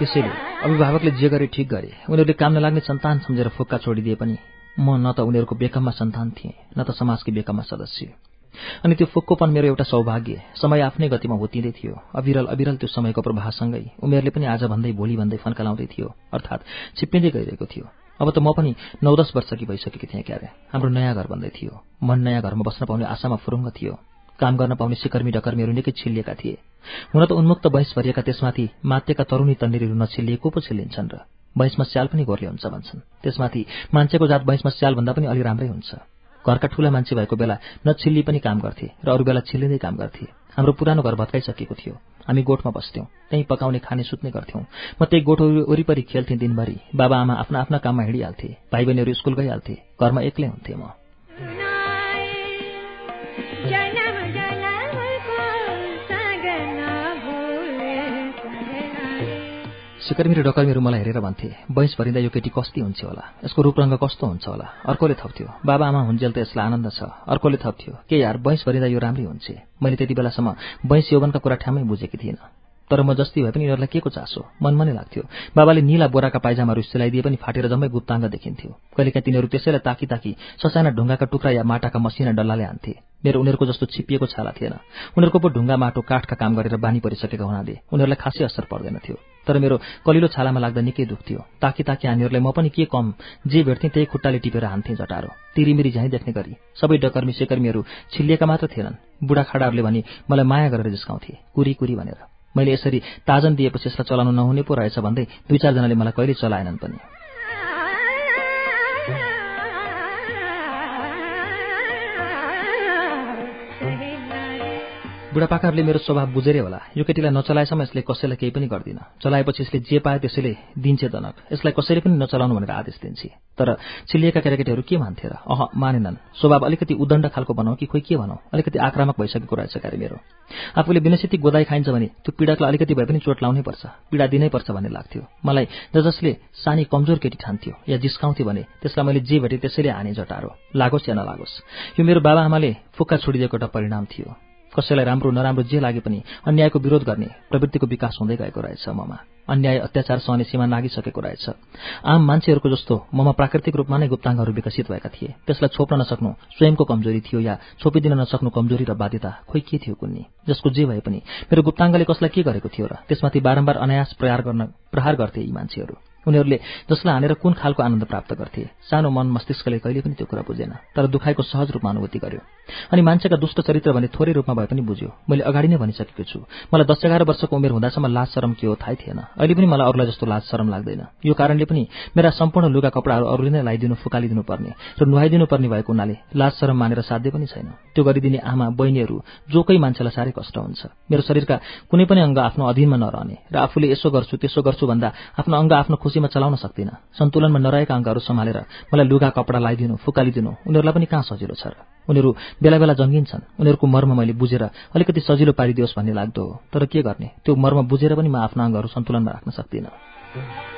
त्यसैले अभिभावकले जे गरे ठिक गरे। उनीहरूले काम नलाग्ने सन्तान सम्झेर फुक्का छोडिदिए पनि म न त उनीहरूको बेकममा सन्तान थिएँ न त समाजकै बेकममा सदस्य अनि त्यो फुक्कोपन मेरो एउटा सौभाग्य समय आफ्नै गतिमा होतिँदै थियो। अविरल अविरल त्यो समयको प्रभावसँगै उमेरले पनि आज भन्दै भोलि भन्दै फन्कलाउँदै थियो अर्थात् छिप्पिँदै गइरहेको थियो। अब त म पनि नौ दस वर्षकी भइसकेकी थिएँ क्यारे। हाम्रो नयाँ घर बन्दै थियो। मन नयाँ घरमा बस्न पाउने आशामा फुरुङ्ग थियो। काम गर्न पाउने सिकर्मी डकर्मीहरू निकै छिल्लिएका थिए। हुन त उन्मुक्त बहस भरिएका त्यसमाथि मात्यका तरुणी तन्नेरीहरू नछिल्लिएको पो छिल्लिन्छन् र बैंसमा स्याल पनि गोर्ले हुन्छ भन्छन्। त्यसमाथि मान्छेको जात बैंसमा स्याल भन्दा पनि अलि राम्रै हुन्छ। घरका ठूला मान्छे भएको बेला नछिल्ली पनि काम गर्थे र अरू बेला छिल्लिँदै काम गर्थे। हाम्रो पुरानो घर भत्काइसकेको थियो। हामी गोठमा बस्थ्यौँ। त्यहीँ पकाउने खाने सुत्ने गर्थ्यौँ। म त्यही गोठ वरिपरि खेल्थेँ दिनभरि। बाबा आमा आफ्ना आफ्ना काममा हिँडिहाल्थे। भाइ बहिनीहरू स्कुल गइहाल्थे। घरमा एक्लै हुन्थे म। सिकर्मी र डकर्मीहरू मलाई हेरेर भन्थे बैंस भरिँदा यो केटी कस्ती हुन्छ होला। यसको रूपरङ्ग कस्तो हुन्छ होला? अर्कोले थप्थ्यो। बाबा आमा हुन्जेल त यसलाई आनन्द छ। अर्कोले थप्थ्यो। के यार बैंस भरिँदा यो राम्रै हुन्छ मैले त्यति बेलासम्म बैंस यौवनका कुरा ठ्यामै बुझेकी थिइनँ। तर म जस्ती भए पनि यिनीहरूलाई के को चासो? मनमा नै लाग्थ्यो। बाबाले निला बोराका पाइजामाहरू सिलाइदिए पनि फाटेर जम्मै गुप्ताङ्ग देखिन्थ्यो। कहिलेकाहीँ तिनीहरू त्यसैलाई ताकी ताकी ससाना ढुङ्गाका टुक्रा या माटाका मसिना डल्लाले हान्थे। मेरो उनीहरूको जस्तो छिपिएको छाला थिएन। उनीहरूको पो ढुङ्गा माटो काठका काम गरेर बानी परिसकेका हुनाले उनीहरूलाई खासै असर पर्दैन थियो तर मेरो कलिलो छालामा लाग्दा निकै दुख्थ्यो ताकी ताकी हामीहरूलाई म पनि के कम? जे भेट्थेँ त्यही खुट्टाले टिपेर हान्थेँ जटारो। तिरिमिरी झैँ देख्ने गरी। सबै डकर्मी सेकर्मीहरू छिल्लिएका मात्र थिएनन्। बुढाखाडाहरूले भने मलाई माया गरेर जिस्काउँथे। कुरी कुरी भनेर। मैले यसरी ताजन दिएपछि यसलाई चलाउनु नहुने पो रहेछ भन्दै दुई चारजनाले मलाई कहिले चलाएनन् पनि। बुढापाकाहरूले मेरो स्वभाव बुझेरै होला। यो केटीलाई नचलाएसम्म यसले कसैलाई केही पनि गर्दिन। चलाएपछि यसले जे पायो त्यसैले दिन्छे दनक यसलाई कसैले पनि नचलाउनु भनेर आदेश दिन्छे। तर छिलिएका केटाकेटीहरू के मान्थे र? अह मानेनन्। स्वभाव अलिकति उदण्ड खालको भनौँ कि खोइ के भनौँ? अलिकति आक्रामक भइसकेको रहेछ क्यारे मेरो। आफूले विनसित गोदाई खाइन्छ भने त्यो पीडाकलाई अलिकति भए पनि चोट लाउनै पर्छ। पीडा दिनै पर्छ भन्ने लाग्थ्यो। मलाई ज जसले सानी कमजोर केटी ठान्थ्यो या जिस्काउँथ्यो भने त्यसलाई मैले जे भेटेँ त्यसैले हाने जटारो। लागोस् या नलागोस्। यो मेरो बाबा आमाले फुक्का छोडिदिएको एउटा परिणाम थियो। कसैलाई राम्रो नराम्रो जे लागे पनि अन्यायको विरोध गर्ने प्रवृत्तिको विकास हुँदै गएको रहेछ ममा। अन्याय अत्याचार सहने सीमा नागिसकेको रहेछ। आम मान्छेहरूको जस्तो ममा प्राकृतिक रूपमा नै गुप्ताङ्गहरू विकसित भएका थिए। त्यसलाई छोप्न नसक्नु स्वयंको कमजोरी थियो या छोपिदिन नसक्नु कमजोरी र बाध्यता खोइ के थियो कुन्नी? जसको जे भए पनि मेरो गुप्ताङ्गले कसलाई के गरेको थियो र त्यसमाथि बारम्बार अनायास प्रहार गर्न प्रहार गर्थे यी मान्छेहरू। उनीहरूले जसलाई हानेर कुन खालको आनन्द प्राप्त गर्थे। सानो मन मस्तिष्कले कहिले पनि त्यो कुरा बुझेन तर दुखाइको सहज रूपमा अनुभूति गर्यो। अनि मान्छेका दुष्ट चरित्र भने थोरै रूपमा भए पनि बुझ्यो मैले अगाडि नै भनिसकेको छु। मलाई दस एघार वर्षको उमेर हुँदासम्म लाज शरम के हो थाहै थिएन। अहिले पनि मलाई अरूलाई जस्तो लाज शरम लाग्दैन। यो कारणले पनि मेरा सम्पूर्ण लुगा कपडाहरू अरूले नै लगाइदिनु फुकालिदिनु पर्ने र नुहाइदिनु पर्ने भएको हुनाले लाज शरम मानेर साध्य पनि छैन। त्यो गरिदिने आमा बहिनीहरू जो कोही मान्छेलाई साह्रै कष्ट हुन्छ। मेरो शरीरका कुनै पनि अङ्ग आफ्नो अधीनमा नरहने र आफूले यसो गर्छु त्यसो गर्छु भन्दा आफ्नो अङ्ग आफ्नो खुसीमा चलाउन सक्दिनँ। सन्तुलनमा नरहेका अङ्गहरू सम्हालेर मलाई लुगा कपडा लगाइदिनु फुकालिदिनु उनीहरूलाई पनि कहाँ सजिलो छ र? उनीहरू बेला बेला जङ्गिन्छन्। उनीहरूको मर्म मैले बुझेर अलिकति सजिलो पारिदियोस् भन्ने लाग्दो हो। तर के गर्ने? त्यो मर्म बुझेर पनि म आफ्ना अङ्गहरू सन्तुलनमा राख्न सक्दिनँ।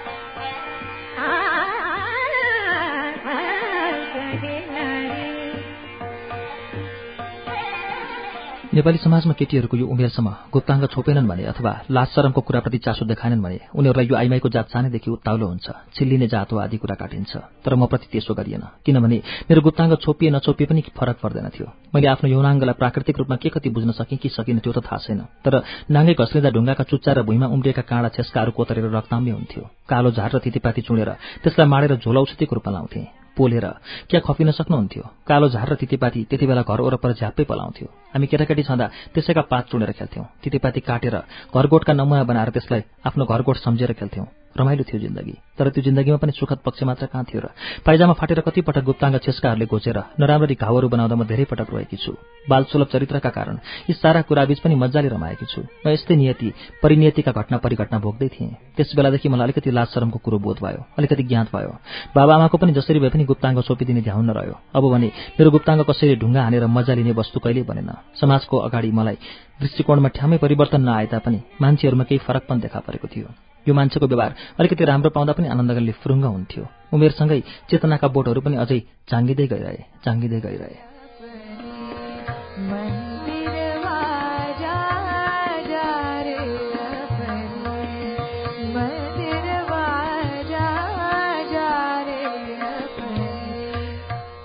नेपाली समाजमा केटीहरूको यो उमेरसम्म गुप्ताङ्ग छोपेनन् भने अथवा लाज शरमको कुराप्रति चासो देखाएनन् भने उनीहरूलाई यो आइमाईको जात सानैदेखि उत्ताउलो हुन्छ छिल्लिने जात हो आदि कुरा काटिन्छ। तर म प्रति त्यसो गरिएन किनभने मेरो गुप्ताङ्ग छोपिए नछोपिए पनि फरक पर्दैन थियो। मैले आफ्नो यौनाङ्गलाई प्राकृतिक रूपमा के कति बुझ्न सकेँ कि सकिनँ त्यो त थाहा छैन। तर नाङ्गे घस्लिँदा ढुङ्गाका चुच्चा र भुइँमा उम्रिएका काँडा छेस्काहरू कोतरेर रक्ताम्य हुन्थ्यो। कालो झार र तितीपाती चुडेर त्यसलाई माडेर झोलौषधिको रूपमा लाउँथे। पोलेर क्या खपिन सक्नुहुन्थ्यो? कालो झार र तितेपाती त्यति बेला घर वरपर झ्याप्पै पलाउँथ्यो। हामी केटाकेटी छँदा त्यसैका पात चुनेर खेल्थ्यौं। तितेपाती काटेर घरगोठका नमुना बनाएर त्यसलाई आफ्नो घरगोठ सम्झेर खेल्थ्यौं। रमाइलो थियो जिन्दगी। तर त्यो जिन्दगीमा पनि सुखद पक्ष मात्र कहाँ थियो र? पाइजामा फाटेर कतिपटक गुप्ताङ्ग छेस्काहरूले घोचेर नराम्ररी घाउहरू बनाउँदा म धेरै पटक रोएकी छु। बाल सुलभ चरित्रका कारण यी सारा कुराबीच पनि मजाले रमाएकी छु म यस्तै नियति परिनियतिका घटना परिघटना भोग्दै थिएँ। त्यस बेलादेखि मलाई अलिकति लाज शरमको कुरो बोध भयो अलिकति ज्ञात भयो। बाबाआमाको पनि जसरी भए पनि गुप्ताङ्ग सोपिदिने ध्याउन रह्यो अब भने मेरो गुप्ताङ्ग कसैले ढुङ्गा हानेर मजा लिने वस्तु कहिल्यै बनेन। समाजको अगाडि मलाई दृष्टिकोणमा ठ्यामै परिवर्तन नआए तापनि मान्छेहरूमा केही फरक पनि देखा परेको थियो। यो मान्छेको व्यवहार अलिकति राम्रो पाउँदा पनि आनन्दगरले फुरुङ्ग हुन्थ्यो। उमेरसँगै चेतनाका बोटहरू पनि अझै चाङ्गिँदै गइरहे चाङ्गिँदै गइरहे।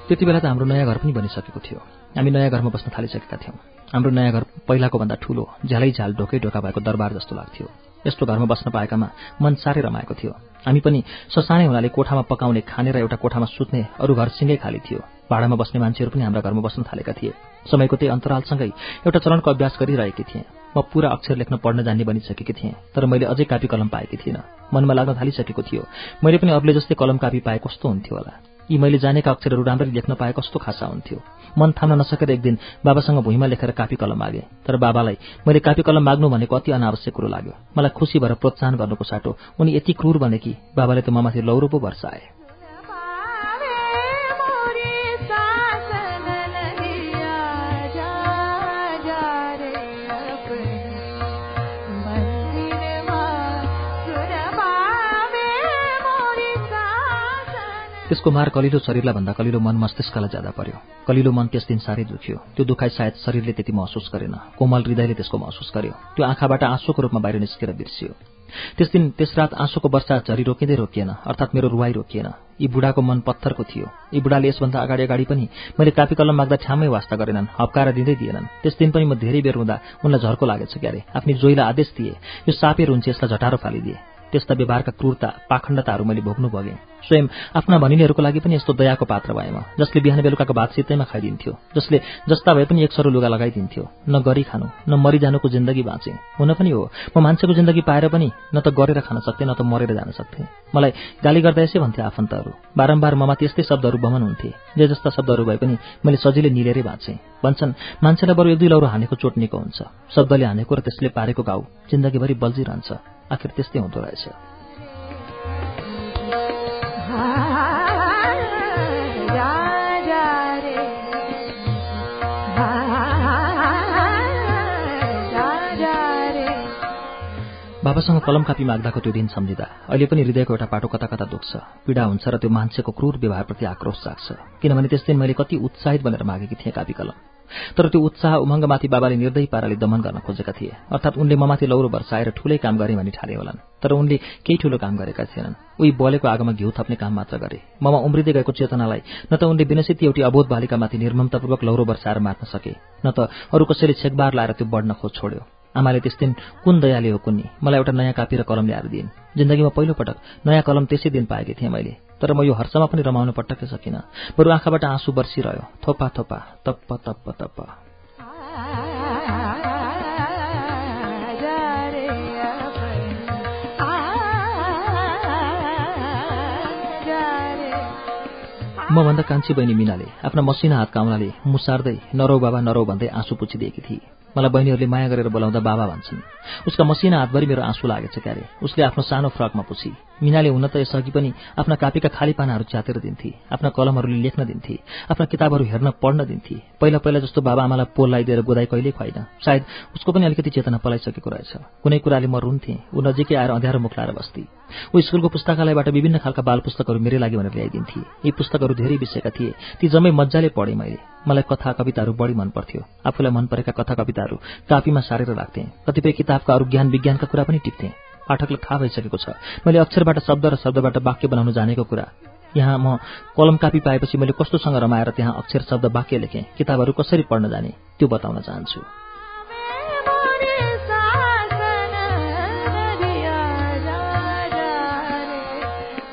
त्यति बेला त हाम्रो नयाँ घर पनि बनिसकेको थियो। हामी नयाँ घरमा बस्न थालिसकेका थियौँ। हाम्रो नयाँ घर पहिलाको भन्दा ठूलो झ्यालै झ्याल ढोकै ढोका भएको दरबार जस्तो लाग्थ्यो। यस्तो घरमा बस्न पाएकामा मन साह्रै रमाएको थियो। हामी पनि ससानै हुनाले कोठामा पकाउने खाने र एउटा कोठामा सुत्ने अरू घर सिँगै खाली थियो। भाडामा बस्ने मान्छेहरू पनि हाम्रा घरमा बस्न थालेका थिए। समयको त्यही अन्तरालसँगै एउटा चरणको अभ्यास गरिरहेकी थिएँ। म पूरा अक्षर लेख्न पढ्न जान्ने बनिसकेकी थिएँ तर मैले अझै कापी कलम पाएकी थिइनँ। मनमा लाग्न थालिसकेको थियो। मैले पनि अरूले जस्तै कलम कापी पाए कस्तो हुन्थ्यो होला। यी मैले जानेका अक्षरहरू राम्ररी लेख्न पाए कस्तो खासा हुन्थ्यो। मन थाम्न नसकेर एक दिन बाबासँग भुइँमा लेखेर कापी कलम मागे। तर बाबालाई मैले कापी कलम माग्नु भनेको अति अनावश्यक कुरो लाग्यो। मलाई खुसी भएर प्रोत्साहन गर्नुको साटो। उनी यति क्रूर भने कि बाबाले त ममाथि लौरो पो वर्षाए त्यसको मार कलिलो शरीरलाई भन्दा कलिलो मन मस्तिष्कलाई ज्यादा पर्यो। कलिलो मन त्यस दिन साह्रै दुख्यो। त्यो दुखाइ सायद शरीरले त्यति महसुस गरेन। कोमल हृदयले त्यसको महसुस गर्यो। त्यो आँखाबाट आँसुको रूपमा बाहिर निस्केर बिर्सियो। त्यस दिन त्यस रात आँसुको वर्षा झरी रोकिँदै रोकिएन अर्थात् मेरो रुवाई रोकिएन। यी बुढाको मन पत्थरको थियो। यी बुढाले यसभन्दा अगाडि अगाडि पनि मैले कापी कलम माग्दा ठ्यामै वास्ता गरेनन् हप्काएर दिँदै दिएनन्। त्यस दिन पनि म धेरै बेर हुँदा उनलाई झर्को लागेछ क्यारे। आफ्नी जोइलाई आदेश दिए यो सापेर हुन्छ यसलाई झटारो फालिदिए। त्यस्ता व्यवहारका क्रूरता पाखण्डताहरू मैले भोग्नु भगेँ स्वयं आफ्ना भनिनेहरूको लागि पनि यस्तो दयाको पात्र भएँ म जसले बिहान बेलुकाको भात सितैमा खाइदिन्थ्यो जसले जस्ता भए पनि एक सरो लुगा लगाइदिन्थ्यो न गरी खानु न मरिजानुको जिन्दगी बाँचे। हुन पनि हो म मान्छेको जिन्दगी पाएर पनि न त गरेर खान सक्थेँ न त मरेर जान सक्थेँ। मलाई गाली गर्दा यसै भन्थे आफन्तहरू। बारम्बार ममा त्यस्तै शब्दहरू बमन हुन्थे जे जस्ता शब्दहरू भए पनि मैले सजिलै निलेरै बाँचेँ। भन्छन् मान्छेलाई बरु एक दुई लौरो हानेको चोट निको हुन्छ। शब्दले हानेको र त्यसले पारेको घाउ जिन्दगीभरि बल्झिरहन्छ। आखिर त्यस्तै हुँदो रहेछ बाबासँग कलम कापी माग्दाको त्यो दिन सम्झिँदा अहिले पनि हृदयको एउटा पाटो कता कता दुख्छ पीडा हुन्छ र त्यो मान्छेको क्रूर व्यवहारप्रति आक्रोश जाग्छ किनभने त्यस दिन मैले कति उत्साहित बनेर मागेकी थिएँ कापी कलम। तर त्यो उत्साह उमङ्गमाथि बाबाले निर्दयी पाराले दमन गर्न खोजेका थिए। अर्थात् उनले ममाथि लौरो वर्षाएर ठूलै काम गरे भनी ठाले होलान्। तर उनले केही ठूलो काम गरेका थिएनन्। उही बोलेको आगोमा घिउ थप्ने काम मात्र गरे। ममा उम्रिँदै गएको चेतनालाई न त उनले विनसित एउटी अबोध बालिकामाथि निर्ममतापूर्वक लौरो वर्षाएर मार्न सके न त अरू कसैले छेकबार लाएर त्यो बढ्न खोज छोड्यो। आमाले त्यस दिन कुन दयाले हो कुन्नी? मलाई एउटा नयाँ कापी र कलम ल्याएर दिइन्। जिन्दगीमा पहिलोपटक नयाँ कलम त्यसै दिन पाएकी थिएँ मैले। तर म यो हर्षमा पनि रमाउन पटक्कै सकिनँ। बरु आँखाबाट आँसु बर्सिरह्यो। थोपा थोपा तप्प तप्प तप्प। मभन्दा कान्छी बहिनी मिनाले आफ्ना मसिना हात काउनाले मुसार्दै नरौ बाबा नरौ भन्दै आँसु पुछिदिएकी थिए। मलाई बहिनीहरूले माया गरेर बोलाउँदा बाबा भन्छन् उसका मसिना हातभरि मेरो आँसु लागेछ क्यारे? उसले आफ्नो सानो फ्रकमा पुछी। मिनाले हुन त यसअघि पनि आफ्ना कापीका खाली पानाहरू च्यातेर दिन्थे आफ्ना कलमहरूले लेख्न दिन्थे आफ्ना किताबहरू हेर्न पढ्न दिन्थे। पहिला पहिला जस्तो बाबा आमालाई पोल लगाइदिएर गोदाई कहिल्यै खुवाइन सायद उसको पनि अलिकति चेतना पलाइसकेको रहेछ। कुनै कुराले म रुन्थेँ ऊ नजिकै आएर अँध्यारो मुख लाएर बस्थे। ऊ स्कुलको पुस्तकालयबाट विभिन्न खालका बाल पुस्तकहरू मेरै लागि भनेर ल्याइदिन्थे। यी पुस्तकहरू धेरै विषयका थिए। ती जम्मै मजाले पढेँ मैले। मलाई कथा कविताहरू बढी मन पर्थ्यो। आफूलाई मन परेका कथा कविताहरू कापीमा सारेर राख्थेँ। कतिपय किताबका अरू ज्ञान विज्ञानका कुरा पनि टिप्थेँ। पाठकलाई थाहा भइसकेको छ। मैले अक्षरबाट शब्द र शब्दबाट वाक्य बनाउन जानेको कुरा। यहाँ म कलम कापी पाएपछि मैले कस्तोसँग रमाएर त्यहाँ अक्षर शब्द वाक्य लेखेँ। किताबहरू कसरी पढ्न जाने त्यो बताउन चाहन्छु।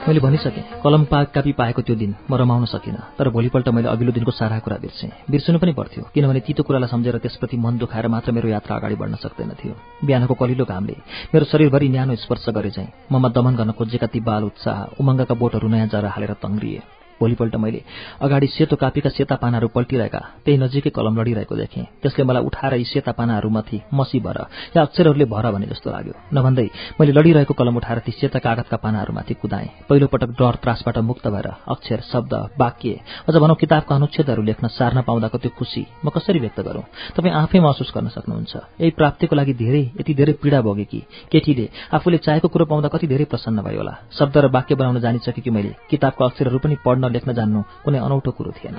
मैले भनिसकेँ कलम पा कापी पाएको त्यो दिन म रमाउन सकिनँ तर भोलिपल्ट मैले अघिल्लो दिनको सारा कुरा बिर्सेँ। बिर्सनु पनि पर्थ्यो किनभने तितो कुरालाई सम्झेर त्यसप्रति मन दुखाएर मात्र मेरो यात्रा अगाडि बढ्न सक्दैन थियो। बिहानको कलिलो घामले मेरो शरीरभरि न्यानो स्पर्श गरे चाहिँ ममा दमन गर्न खोजेका ती बाल उत्साह उमङ्गका बोटहरू नयाँ जरा हालेर तङ्ग्रिए। भोलिपल्ट मैले अगाडि सेतो कापीका सेता पानाहरू पल्टिरहेका त्यही नजिकै कलम लडिरहेको देखेँ। त्यसले मलाई उठाएर यी सेता पानाहरूमाथि मसी भर या अक्षरहरूले भर भने जस्तो लाग्यो। नभन्दै मैले लडिरहेको कलम उठाएर ती सेता कागतका पानाहरूमाथि कुदाएँ। पहिलोपटक डर त्रासबाट मुक्त भएर अक्षर शब्द वाक्य अझ भनौँ किताबका अनुच्छेदहरू लेख्न सार्न पाउँदाको त्यो खुसी म कसरी व्यक्त गरौँ? तपाईँ आफै महसुस गर्न सक्नुहुन्छ। यही प्राप्तिको लागि धेरै यति धेरै पीडा भोगे कि? केटीले आफूले चाहेको कुरो पाउँदा कति धेरै प्रसन्न भयो होला? शब्द र वाक्य बनाउन जानिसके कि मैले? किताबको अक्षरहरू पनि पढ्न लेख्न जान्नु कुनै अनौठो कुरो थिएन।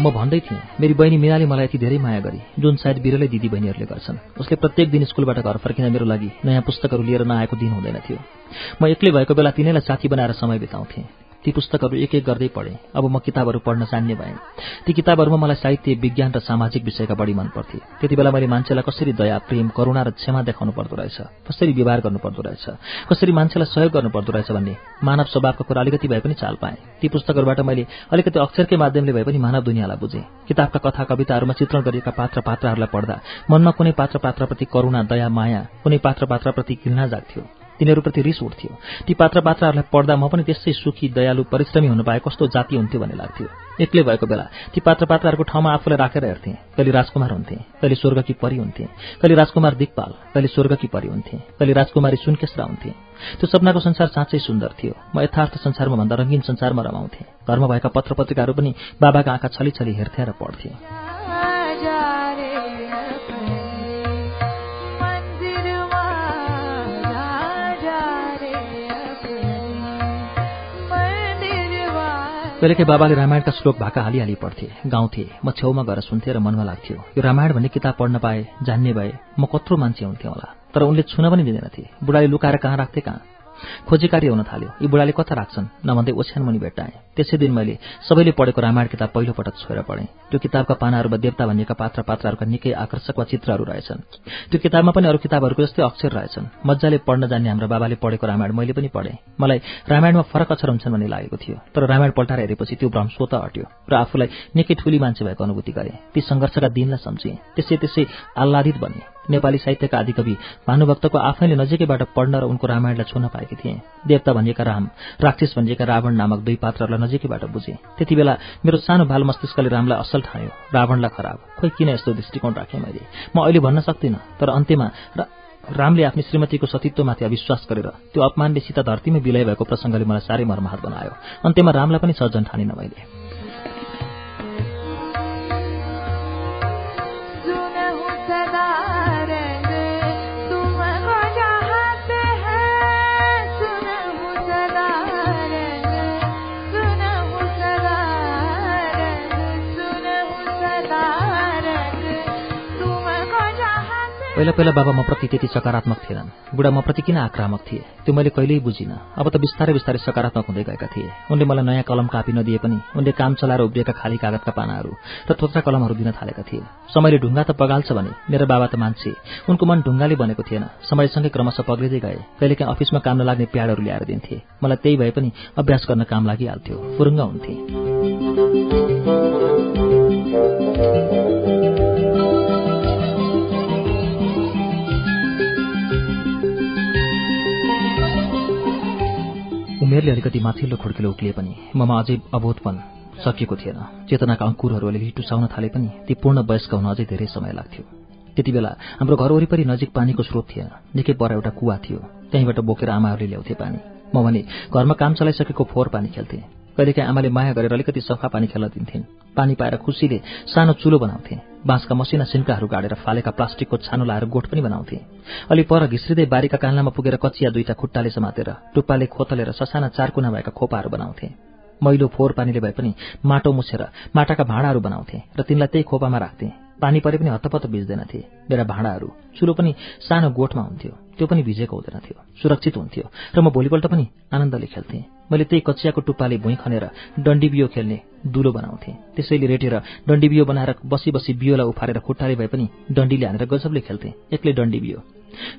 म भन्दै थिएँ मेरी बहिनी मिनाले मलाई यति धेरै माया गरी जुन सायद बिरलै दिदी बहिनीहरूले गर्छन् उसले प्रत्येक दिन स्कुलबाट घर फर्किँदा मेरो लागि नयाँ पुस्तकहरू लिएर नआएको दिन हुँदैन थियो। म एक्लै भएको बेला तिनैलाई साथी बनाएर समय बिताउँथेँ। ती पुस्तकहरू एक एक गर्दै पढेँ। अब म किताबहरू पढ्न जान्ने भएँ। ती किताबहरूमा मलाई साहित्य विज्ञान र सामाजिक विषयका बढी मन पर्थे त्यति बेला मैले मान्छेलाई कसरी दया प्रेम करुणा र क्षमा देखाउनु पर्दो रहेछ? कसरी व्यवहार गर्नुपर्दो रहेछ? कसरी मान्छेलाई सहयोग गर्नुपर्दो रहेछ भन्ने मानव स्वभावको कुरा अलिकति भए पनि चाल पाएँ। ती पुस्तकहरूबाट मैले अलिकति अक्षरकै माध्यमले भए पनि मानव दुनियाँलाई बुझेँ। किताबका कथा कविताहरूमा चित्रण गरिएका पात्र पात्राहरूलाई पढ्दा मनमा कुनै पात्र पात्रप्रति करुणा दया माया कुनै पात्र पात्रप्रति घृणा जाग्थ्यो। तिनीहरूप्रति रिस उठ्थ्यो। ती पात्र पात्राहरूलाई पढ्दा म पनि त्यसै सुखी दयालु परिश्रमी हुनु पाए कस्तो जाति हुन्थ्यो भन्ने लाग्थ्यो। एक्लै भएको बेला ती पात्र पात्राहरूको ठाउँमा आफूलाई राखेर हेर्थेँ। कहिले राजकुमार हुन्थे कहिले स्वर्गकी परी हुन्थे कहिले राजकुमार दिक्पाल कहिले स्वर्गकी परी हुन्थे कहिले राजकुमारी सुनकेश्रा हुन्थे। त्यो सपनाको संसार साँच्चै सुन्दर थियो। म यथार्थ संसारमा भन्दा रङ्गीन संसारमा रमाउँथे। घरमा भएका पत्र पत्रिकाहरू पनि बाबाका आँखा छली छली हेर्थे र पढ्थे। कहिलेकै बाबाले रामायणका श्लोक भाका हालिहाली पढ्थे गाउँथे म छेउमा गएर सुन्थेँ र मनमा लाग्थ्यो यो रामायण भन्ने किताब पढ्न पाए जान्ने भए म कत्रो मान्छे हुन्थेँ होला। तर उनले छुन पनि दिँदैनथे। बुढाले लुकाएर कहाँ राख्थे कहाँ? खोजी कार्य हुन थाल्यो। यी बुढाले कता राख्छन् नभन्दै ओछ्यान मुनि भेट्टाएँ। त्यसै दिन मैले सबैले पढेको रामायण किताब पहिलो पटक छोएर पढेँ। त्यो किताबका पानाहरूमा देवता भनिएका पात्र पात्राहरूका निकै आकर्षक वा चित्रहरू रहेछन्। त्यो किताबमा पनि अरू किताबहरूको जस्तै अक्षर रहेछन्। मजाले पढ्न जान्ने हाम्रो बाबाले पढेको रामायण मैले पनि पढेँ। मलाई रामायणमा फरक अक्षर हुन्छन् भन्ने लागेको थियो। तर रामायण पल्टाएर हेरेपछि त्यो भ्रम स्वत हट्यो र आफूलाई निकै ठुली मान्छे भएको अनुभूति गरेँ। ती सङ्घर्षका दिनलाई सम्झेँ त्यसै त्यसै आह्लादित बने। नेपाली साहित्यका आदिकवि भानुभक्तको आफैले नजिकैबाट पढ्न र उनको रामायणलाई छुन पाएकी थिएँ। देवता भनिएका राम राक्षस भनिएका रावण नामक दुई पात्रहरूलाई नजिकैबाट बुझेँ। त्यति बेला मेरो सानो बाल मस्तिष्कले रामलाई असल ठान्यो। रावणलाई खराब। खोइ किन यस्तो दृष्टिकोण राखेँ मैले? म अहिले भन्न सक्दिनँ तर अन्त्यमा रामले आफ्नो श्रीमतीको सतीत्वमाथि अविश्वास गरेर त्यो अपमानले सीता धरतीमै विलय भएको प्रसङ्गले मलाई साह्रै मर्माहत बनायो। अन्त्यमा रामलाई पनि सज्जन ठानिन मैले। पहिला पहिला बाबा म प्रति त्यति सकारात्मक थिएनन्। बुढा म प्रति किन आक्रामक थिए? त्यो मैले कहिल्यै बुझिनँ। अब त बिस्तारै बिस्तारै सकारात्मक हुँदै गएका थिए। उनले मलाई नयाँ कलम कापी नदिए पनि उनले काम चलाएर उभिएका खाली कागजका पानाहरू र थोत्रा कलमहरू दिन थालेका थिए। समयले ढुङ्गा त पगाल्छ भने मेरो बाबा त मान्छे। उनको मन ढुङ्गाले बनेको थिएन। समयसँगै क्रमशः पग्लिँदै गए। कहिलेकाहीँ अफिसमा काम नलाग्ने प्याडहरू ल्याएर दिन्थे। मलाई त्यही भए पनि अभ्यास गर्न काम लागिहाल्थ्यो। फुरुङ्ग हुन्थे। अलिकति माथिल्लो खुड्किलो उक्लिए पनि ममा अझै अबोधपन सकिएको थिएन। चेतनाका अङ्कुरहरू अलिकति टुसाउन थाले पनि ती पूर्ण वयस्क हुन अझै धेरै समय लाग्थ्यो। त्यति बेला हाम्रो घर वरिपरि नजिक पानीको स्रोत थिएन। निकै पर एउटा कुवा थियो। त्यहीँबाट बोकेर आमाहरूले ल्याउँथे पानी। म भने घरमा काम चलाइसकेको फोहोर पानी खेल्थेँ। कहिलेकाहीँ आमाले माया गरेर अलिकति सफा पानी खेल्न दिन्थिन् पानी पाएर खुसीले सानो चुलो बनाउँथे। बाँसका मसिना सिन्काहरू गाडेर फालेका प्लास्टिकको छानो लाएर गोठ पनि बनाउँथे। अलि पर घिस्रिँदै बारीका कान्लामा पुगेर कचिया दुईटा खुट्टाले समातेर टुप्पाले खोतलेर ससाना चारकुना भएका खोपाहरू बनाउँथे। मैलो फोहोर पानीले भए पनि माटो मुछेर माटाका भाँडाहरू बनाउँथे र तिनलाई त्यही खोपामा राख्थे। पानी परे पनि हत्तपत्त भिज्दैनथे। मेरा भाँडाहरू चुलो पनि सानो गोठमा हुन्थ्यो। त्यो पनि भिजेको हुँदैन थियो सुरक्षित हुन्थ्यो र म भोलिपल्ट पनि आनन्दले खेल्थेँ। मैले त्यही कचियाको टुप्पाले भुइँ खनेर डन्डी बियो खेल्ने दुलो बनाउँथेँ। त्यसैले रेटेर डन्डी बियो बनाएर बसी बसी बियोलाई उफारेर खुट्टाले भए पनि डन्डीले हानेर गजबले खेल्थेँ एक्लै डन्डी बियो।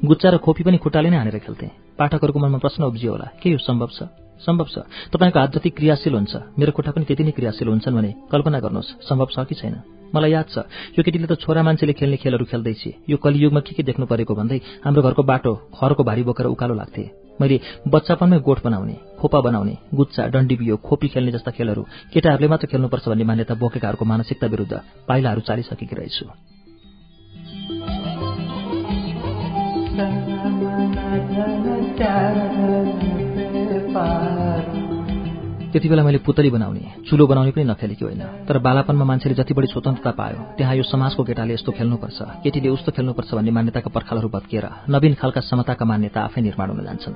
गुच्चा र खोपी पनि खुट्टाले नै हानेर खेल्थेँ। पाठकहरूको मनमा प्रश्न उब्जियो होला के यो सम्भव छ? सम्भव छ। तपाईँको हात जति क्रियाशील हुन्छ मेरो खुट्टा पनि त्यति नै क्रियाशील हुन्छन् भने कल्पना गर्नुहोस् सम्भव छ कि छैन? मलाई याद छ यो केटीले त छोरा मान्छेले खेल्ने खेलहरू खेल्दैछ यो कलियुगमा के के देख्नु परेको भन्दै हाम्रो घरको बाटो खरको भारी बोकेर उकालो लाग्थे मैले बच्चापनमै गोठ बनाउने खोपा बनाउने गुच्चा डन्डी बियो खोपी खेल्ने जस्ता खेलहरू केटाहरूले मात्र खेल्नुपर्छ भन्ने मान्यता बोकेकाहरूको मानसिकता विरुद्ध पाइलाहरू चालिसकेकी रहेछु त्यति बेला मैले पुतली बनाउने चुलो बनाउने पनि नखेलेकी होइन। तर बालापनमा मान्छेले जति बढी स्वतन्त्रता पायो त्यहाँ यो समाजको केटाले यस्तो खेल्नुपर्छ केटीले उस्तो खेल्नुपर्छ भन्ने मान्यताका पर्खालहरू भत्किएर नवीन खालका समताका मान्यता आफै निर्माण हुन जान्छन्।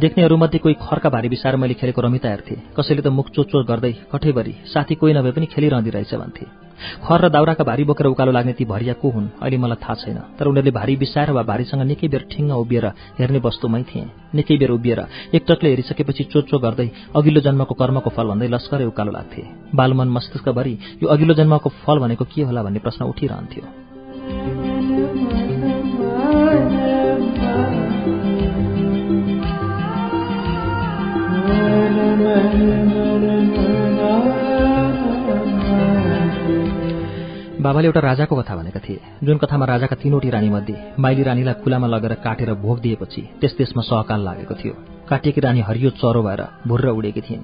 देख्नेहरूमध्ये कोही खर्का भारी बिसाएर मैले खेलेको रमिता हेर्थे कसैले त मुख चोचो गर्दै कठैभरि साथी कोही नभए पनि खेलिरहँदी रहेछ भन्थे। खर र दाउराका भारी बोकेर उकालो लाग्ने ती भरिया को हुन्? अहिले मलाई थाहा छैन। तर उनीहरूले भारी बिसाएर वा भारीसँग निकै बेर ठिङ्ग उभिएर हेर्ने वस्तुमै थिएँ। निकै बेर उभिएर एकटकले हेरिसकेपछि चोचो गर्दै अघिल्लो जन्मको कर्मको फल भन्दै लस्करै उकालो लाग्थे। बालमन मस्तिष्कभरि यो अघिल्लो जन्मको फल भनेको के होला भन्ने प्रश्न उठिरहन्थ्यो। बाबाले एउटा राजाको कथा भनेका थिए। जुन कथामा राजाका तीनवटी रानीमध्ये माइली रानीलाई खुलामा लगेर काटेर भोग दिएपछि त्यस देशमा सहकाल लागेको थियो। काटिएकी रानी हरियो चरो भएर भुर्र उडेकी थिइन्।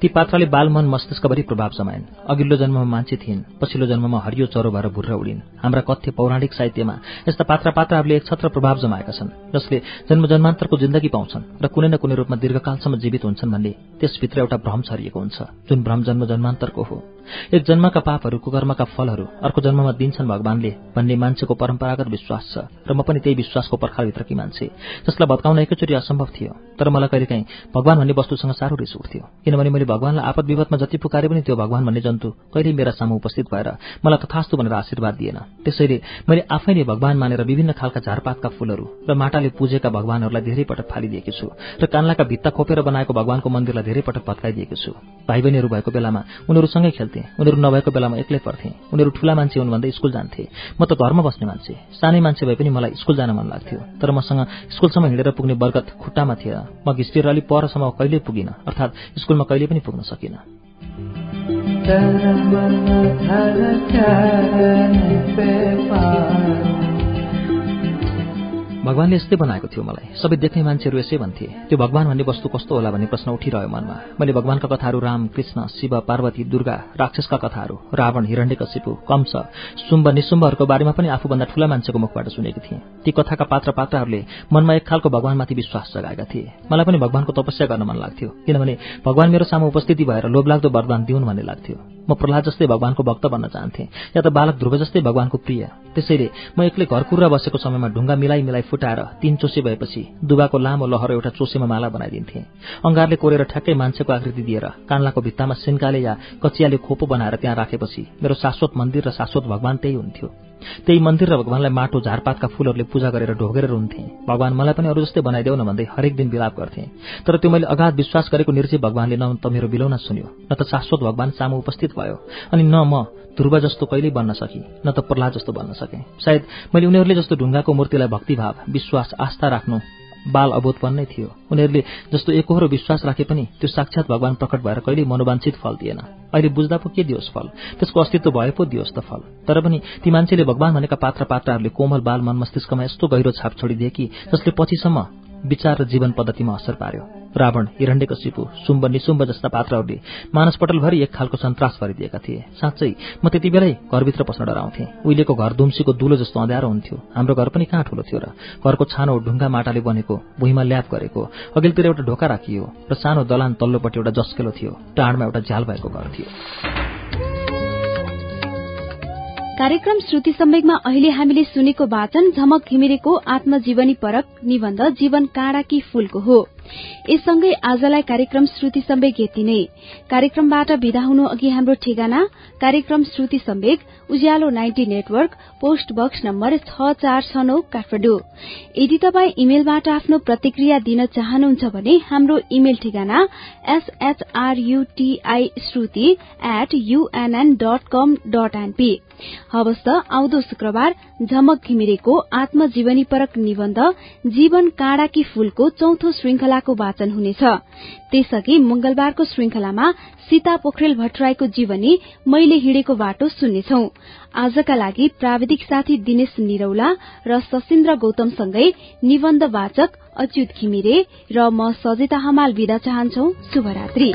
ती पात्रले बालमन मस्तिष्कभरि प्रभाव जमाइन् अघिल्लो जन्ममा मान्छे थिइन् पछिल्लो जन्ममा हरियो चरो भएर भुर्र उडिन्। हाम्रा कथ्य पौराणिक साहित्यमा यस्ता पात्र पात्राहरूले एक छत्र प्रभाव जमाएका छन् जसले जन्म जन्मान्तरको जिन्दगी पाउँछन् र कुनै न कुनै रूपमा दीर्घकालसम्म जीवित हुन्छन् भन्ने त्यसभित्र एउटा भ्रम छरिएको हुन्छ जुन भ्रम जन्म जन्मान्तरको हो। एक जन्मका पापहरू कुकर्मका फलहरू अर्को जन्ममा दिन्छन् भगवानले भन्ने मान्छेको परम्परागत विश्वास छ। र म पनि त्यही विश्वासको पर्खालभित्रकी मान्छे। जसलाई भत्काउन एकैचोटि असम्भव थियो तर मलाई कहिलेकाहीँ भगवान भन्ने वस्तुसँग साह्रो रिस उठ्थ्यो। किनभने मैले भगवानलाई आपद विपदमा जति पुकारे पनि त्यो भगवान भन्ने जन्तु कहिले मेरा सामु उपस्थित भएर मलाई तथास्तु भनेर आशीर्वाद दिएन। त्यसैले मैले आफैले भगवान मानेर विभिन्न खालका झारपातका फूलहरू र माटाले पूजेका भगवानहरूलाई धेरै पटक फालिदिएकी छु र कान्लाका भित्ता खोपेर बनाएको भगवानको मन्दिरलाई धेरै पटक भत्काइदिएको छु। भाइ बहिनीहरू भएको बेलामा उनीहरूसँगै खेल्थे। उनीहरू नभएको बेलामा एक्लै पर्थेँ उनीहरू ठूला मान्छे हुन् भन्दै स्कुल जान्थे। म त घरमा बस्ने मान्छे। सानै मान्छे भए पनि मलाई स्कुल जान मन लाग्थ्यो। तर मसँग स्कुलसम्म हिँडेर पुग्ने बर्गत खुट्टामा थिएन। म घिस्टिएर अलिक परसम्म कहिल्यै पुगिनँ। अर्थात् स्कुलमा कहिले पनि पुग्न सकिनँ। भगवान्ले यस्तै बनाएको थियो मलाई। सबै देख्ने मान्छेहरू यसै भन्थे त्यो भगवान भन्ने वस्तु कस्तो होला? भन्ने प्रश्न उठिरह्यो मनमा। मैले भगवानका कथाहरू राम कृष्ण शिव पार्वती दुर्गा राक्षसका कथाहरू रावण हिरण्यकशिपु कंस शुम्भ निशुम्भहरूको बारेमा पनि आफूभन्दा ठूला मान्छेको मुखबाट सुनेको थिएँ। ती कथाका पात्र पात्राहरूले मनमा एक खालको भगवानमाथि विश्वास जगाएका थिए। मलाई पनि भगवानको तपस्या गर्न मन लाग्थ्यो किनभने भगवान मेरो सामु उपस्थिति भएर लोभलाग्दो वरदान दिउन् भन्ने लाग्थ्यो। म प्रहलाद जस्तै भगवानको भक्त बन्न चाहन्थे या त बालक ध्रुव जस्तै भगवानको प्रिय। त्यसैले म एक्लै घर कुर्रा बसेको समयमा ढुङ्गा मिलाइ मिलाइ फुटाएर तीन चोसे भएपछि दुबाको लामो लहर एउटा चोसेमा माला बनाइदिन्थे। अंगारले कोरेर ठ्याक्कै मान्छेको आकृति दिएर कान्लाको भित्तामा सिन्काले या कचियाले खोपो बनाएर त्यहाँ राखेपछि मेरो शाश्वत मन्दिर र शाश्वत भगवान त्यही हुन्थ्यो। त्यही मन्दिर र भगवानलाई माटो झारपातका फूलहरूले पूजा गरेर ढोगेर रुन्थे। भगवान मलाई पनि अरू जस्तै बनाइदेऊ न भन्दै हरेक दिन विलाप गर्थे। तर त्यो मैले अगाध विश्वास गरेको निर्जीव भगवानले न त मेरो बिलौना सुन्यो न त शाश्वत भगवान सामु उपस्थित भयो अनि न म ध्रुव जस्तो कहिल्यै बन्न सकी न त प्रहलाद जस्तो बन्न सके। सायद मैले उनीहरूले जस्तो ढुङ्गाको मूर्तिलाई भक्तिभाव विश्वास आस्था राख्नु बाल अबोधपन नै थियो। उनीहरूले जस्तो एकहोरो विश्वास राखे पनि त्यो साक्षात भगवान प्रकट भएर कहिल्यै मनोवाञ्छित फल दिएन। अहिले बुझ्दा पो के दियोस् फल? त्यसको अस्तित्व भए पो दियोस् त फल। तर पनि ती मान्छेले भगवान भनेका पात्र पात्राहरूले कोमल बाल मन मस्तिष्कमा यस्तो गहिरो छाप छोडिदिए कि जसले पछिसम्म विचार र जीवन पद्धतिमा असर पार्यो। रावण सिपु सुम्ब निसुम्ब जस्ता पात्रहरूले मानसपटलभरि एक खालको सन्तास भरिदिएका थिए। साँच्चै म त्यति बेलै घरभित्र पस्न डराउँथे। उहिलेको घर दुम्सीको दुलो जस्तो अँध्यारो हुन्थ्यो। हाम्रो घर पनि कहाँ ठुलो थियो र घरको छानो ढुङ्गा माटाले बनेको भुइँमा ल्याप गरेको अघिल्तिर एउटा ढोका राखियो र सानो दलान तल्लोपट्टि एउटा जस्केलो थियो। टाढमा एउटा झ्याल भएको घर थियो।
कार्यक्रम श्रुति सम्वेकमा अहिले हामीले सुनेको वाचन झमक घिमिरेको आत्मजीवनी परक निबन्ध जीवन काँडाकी फूलको हो। यससँगै आजलाई कार्यक्रम श्रुति सम्वेक यति नै। कार्यक्रमबाट विदा हुनु अघि हाम्रो ठेगाना कार्यक्रम Shruti Samvek Ujyaalo ninety network post box number छ चार छ नौ काठमाडौँ। यदि तपाई इमेलबाट आफ्नो प्रतिक्रिया दिन चाहनुहुन्छ भने हाम्रो इमेल ठेगाना S H R U T I Shruti at UNN dot com dot NP हवस् त आउँदो शुक्रबार झमक घिमिरेको आत्मजीवनी परक निबन्ध जीवन काँडाकी फूलको चौथो श्रृंखलाको वाचन हुनेछ। त्यसअघि मंगलबारको श्रृंखलामा सीता पोखरेल भट्टराईको जीवनी मैले हिँडेको बाटो सुन्नेछौ। आजका लागि प्राविधिक साथी दिनेश निरौला र सशिन्द्र गौतमसँगै निबन्ध वाचक अच्युत घिमिरे र म सजिता हमाल विदा चाहन्छौ। शुभरात्री।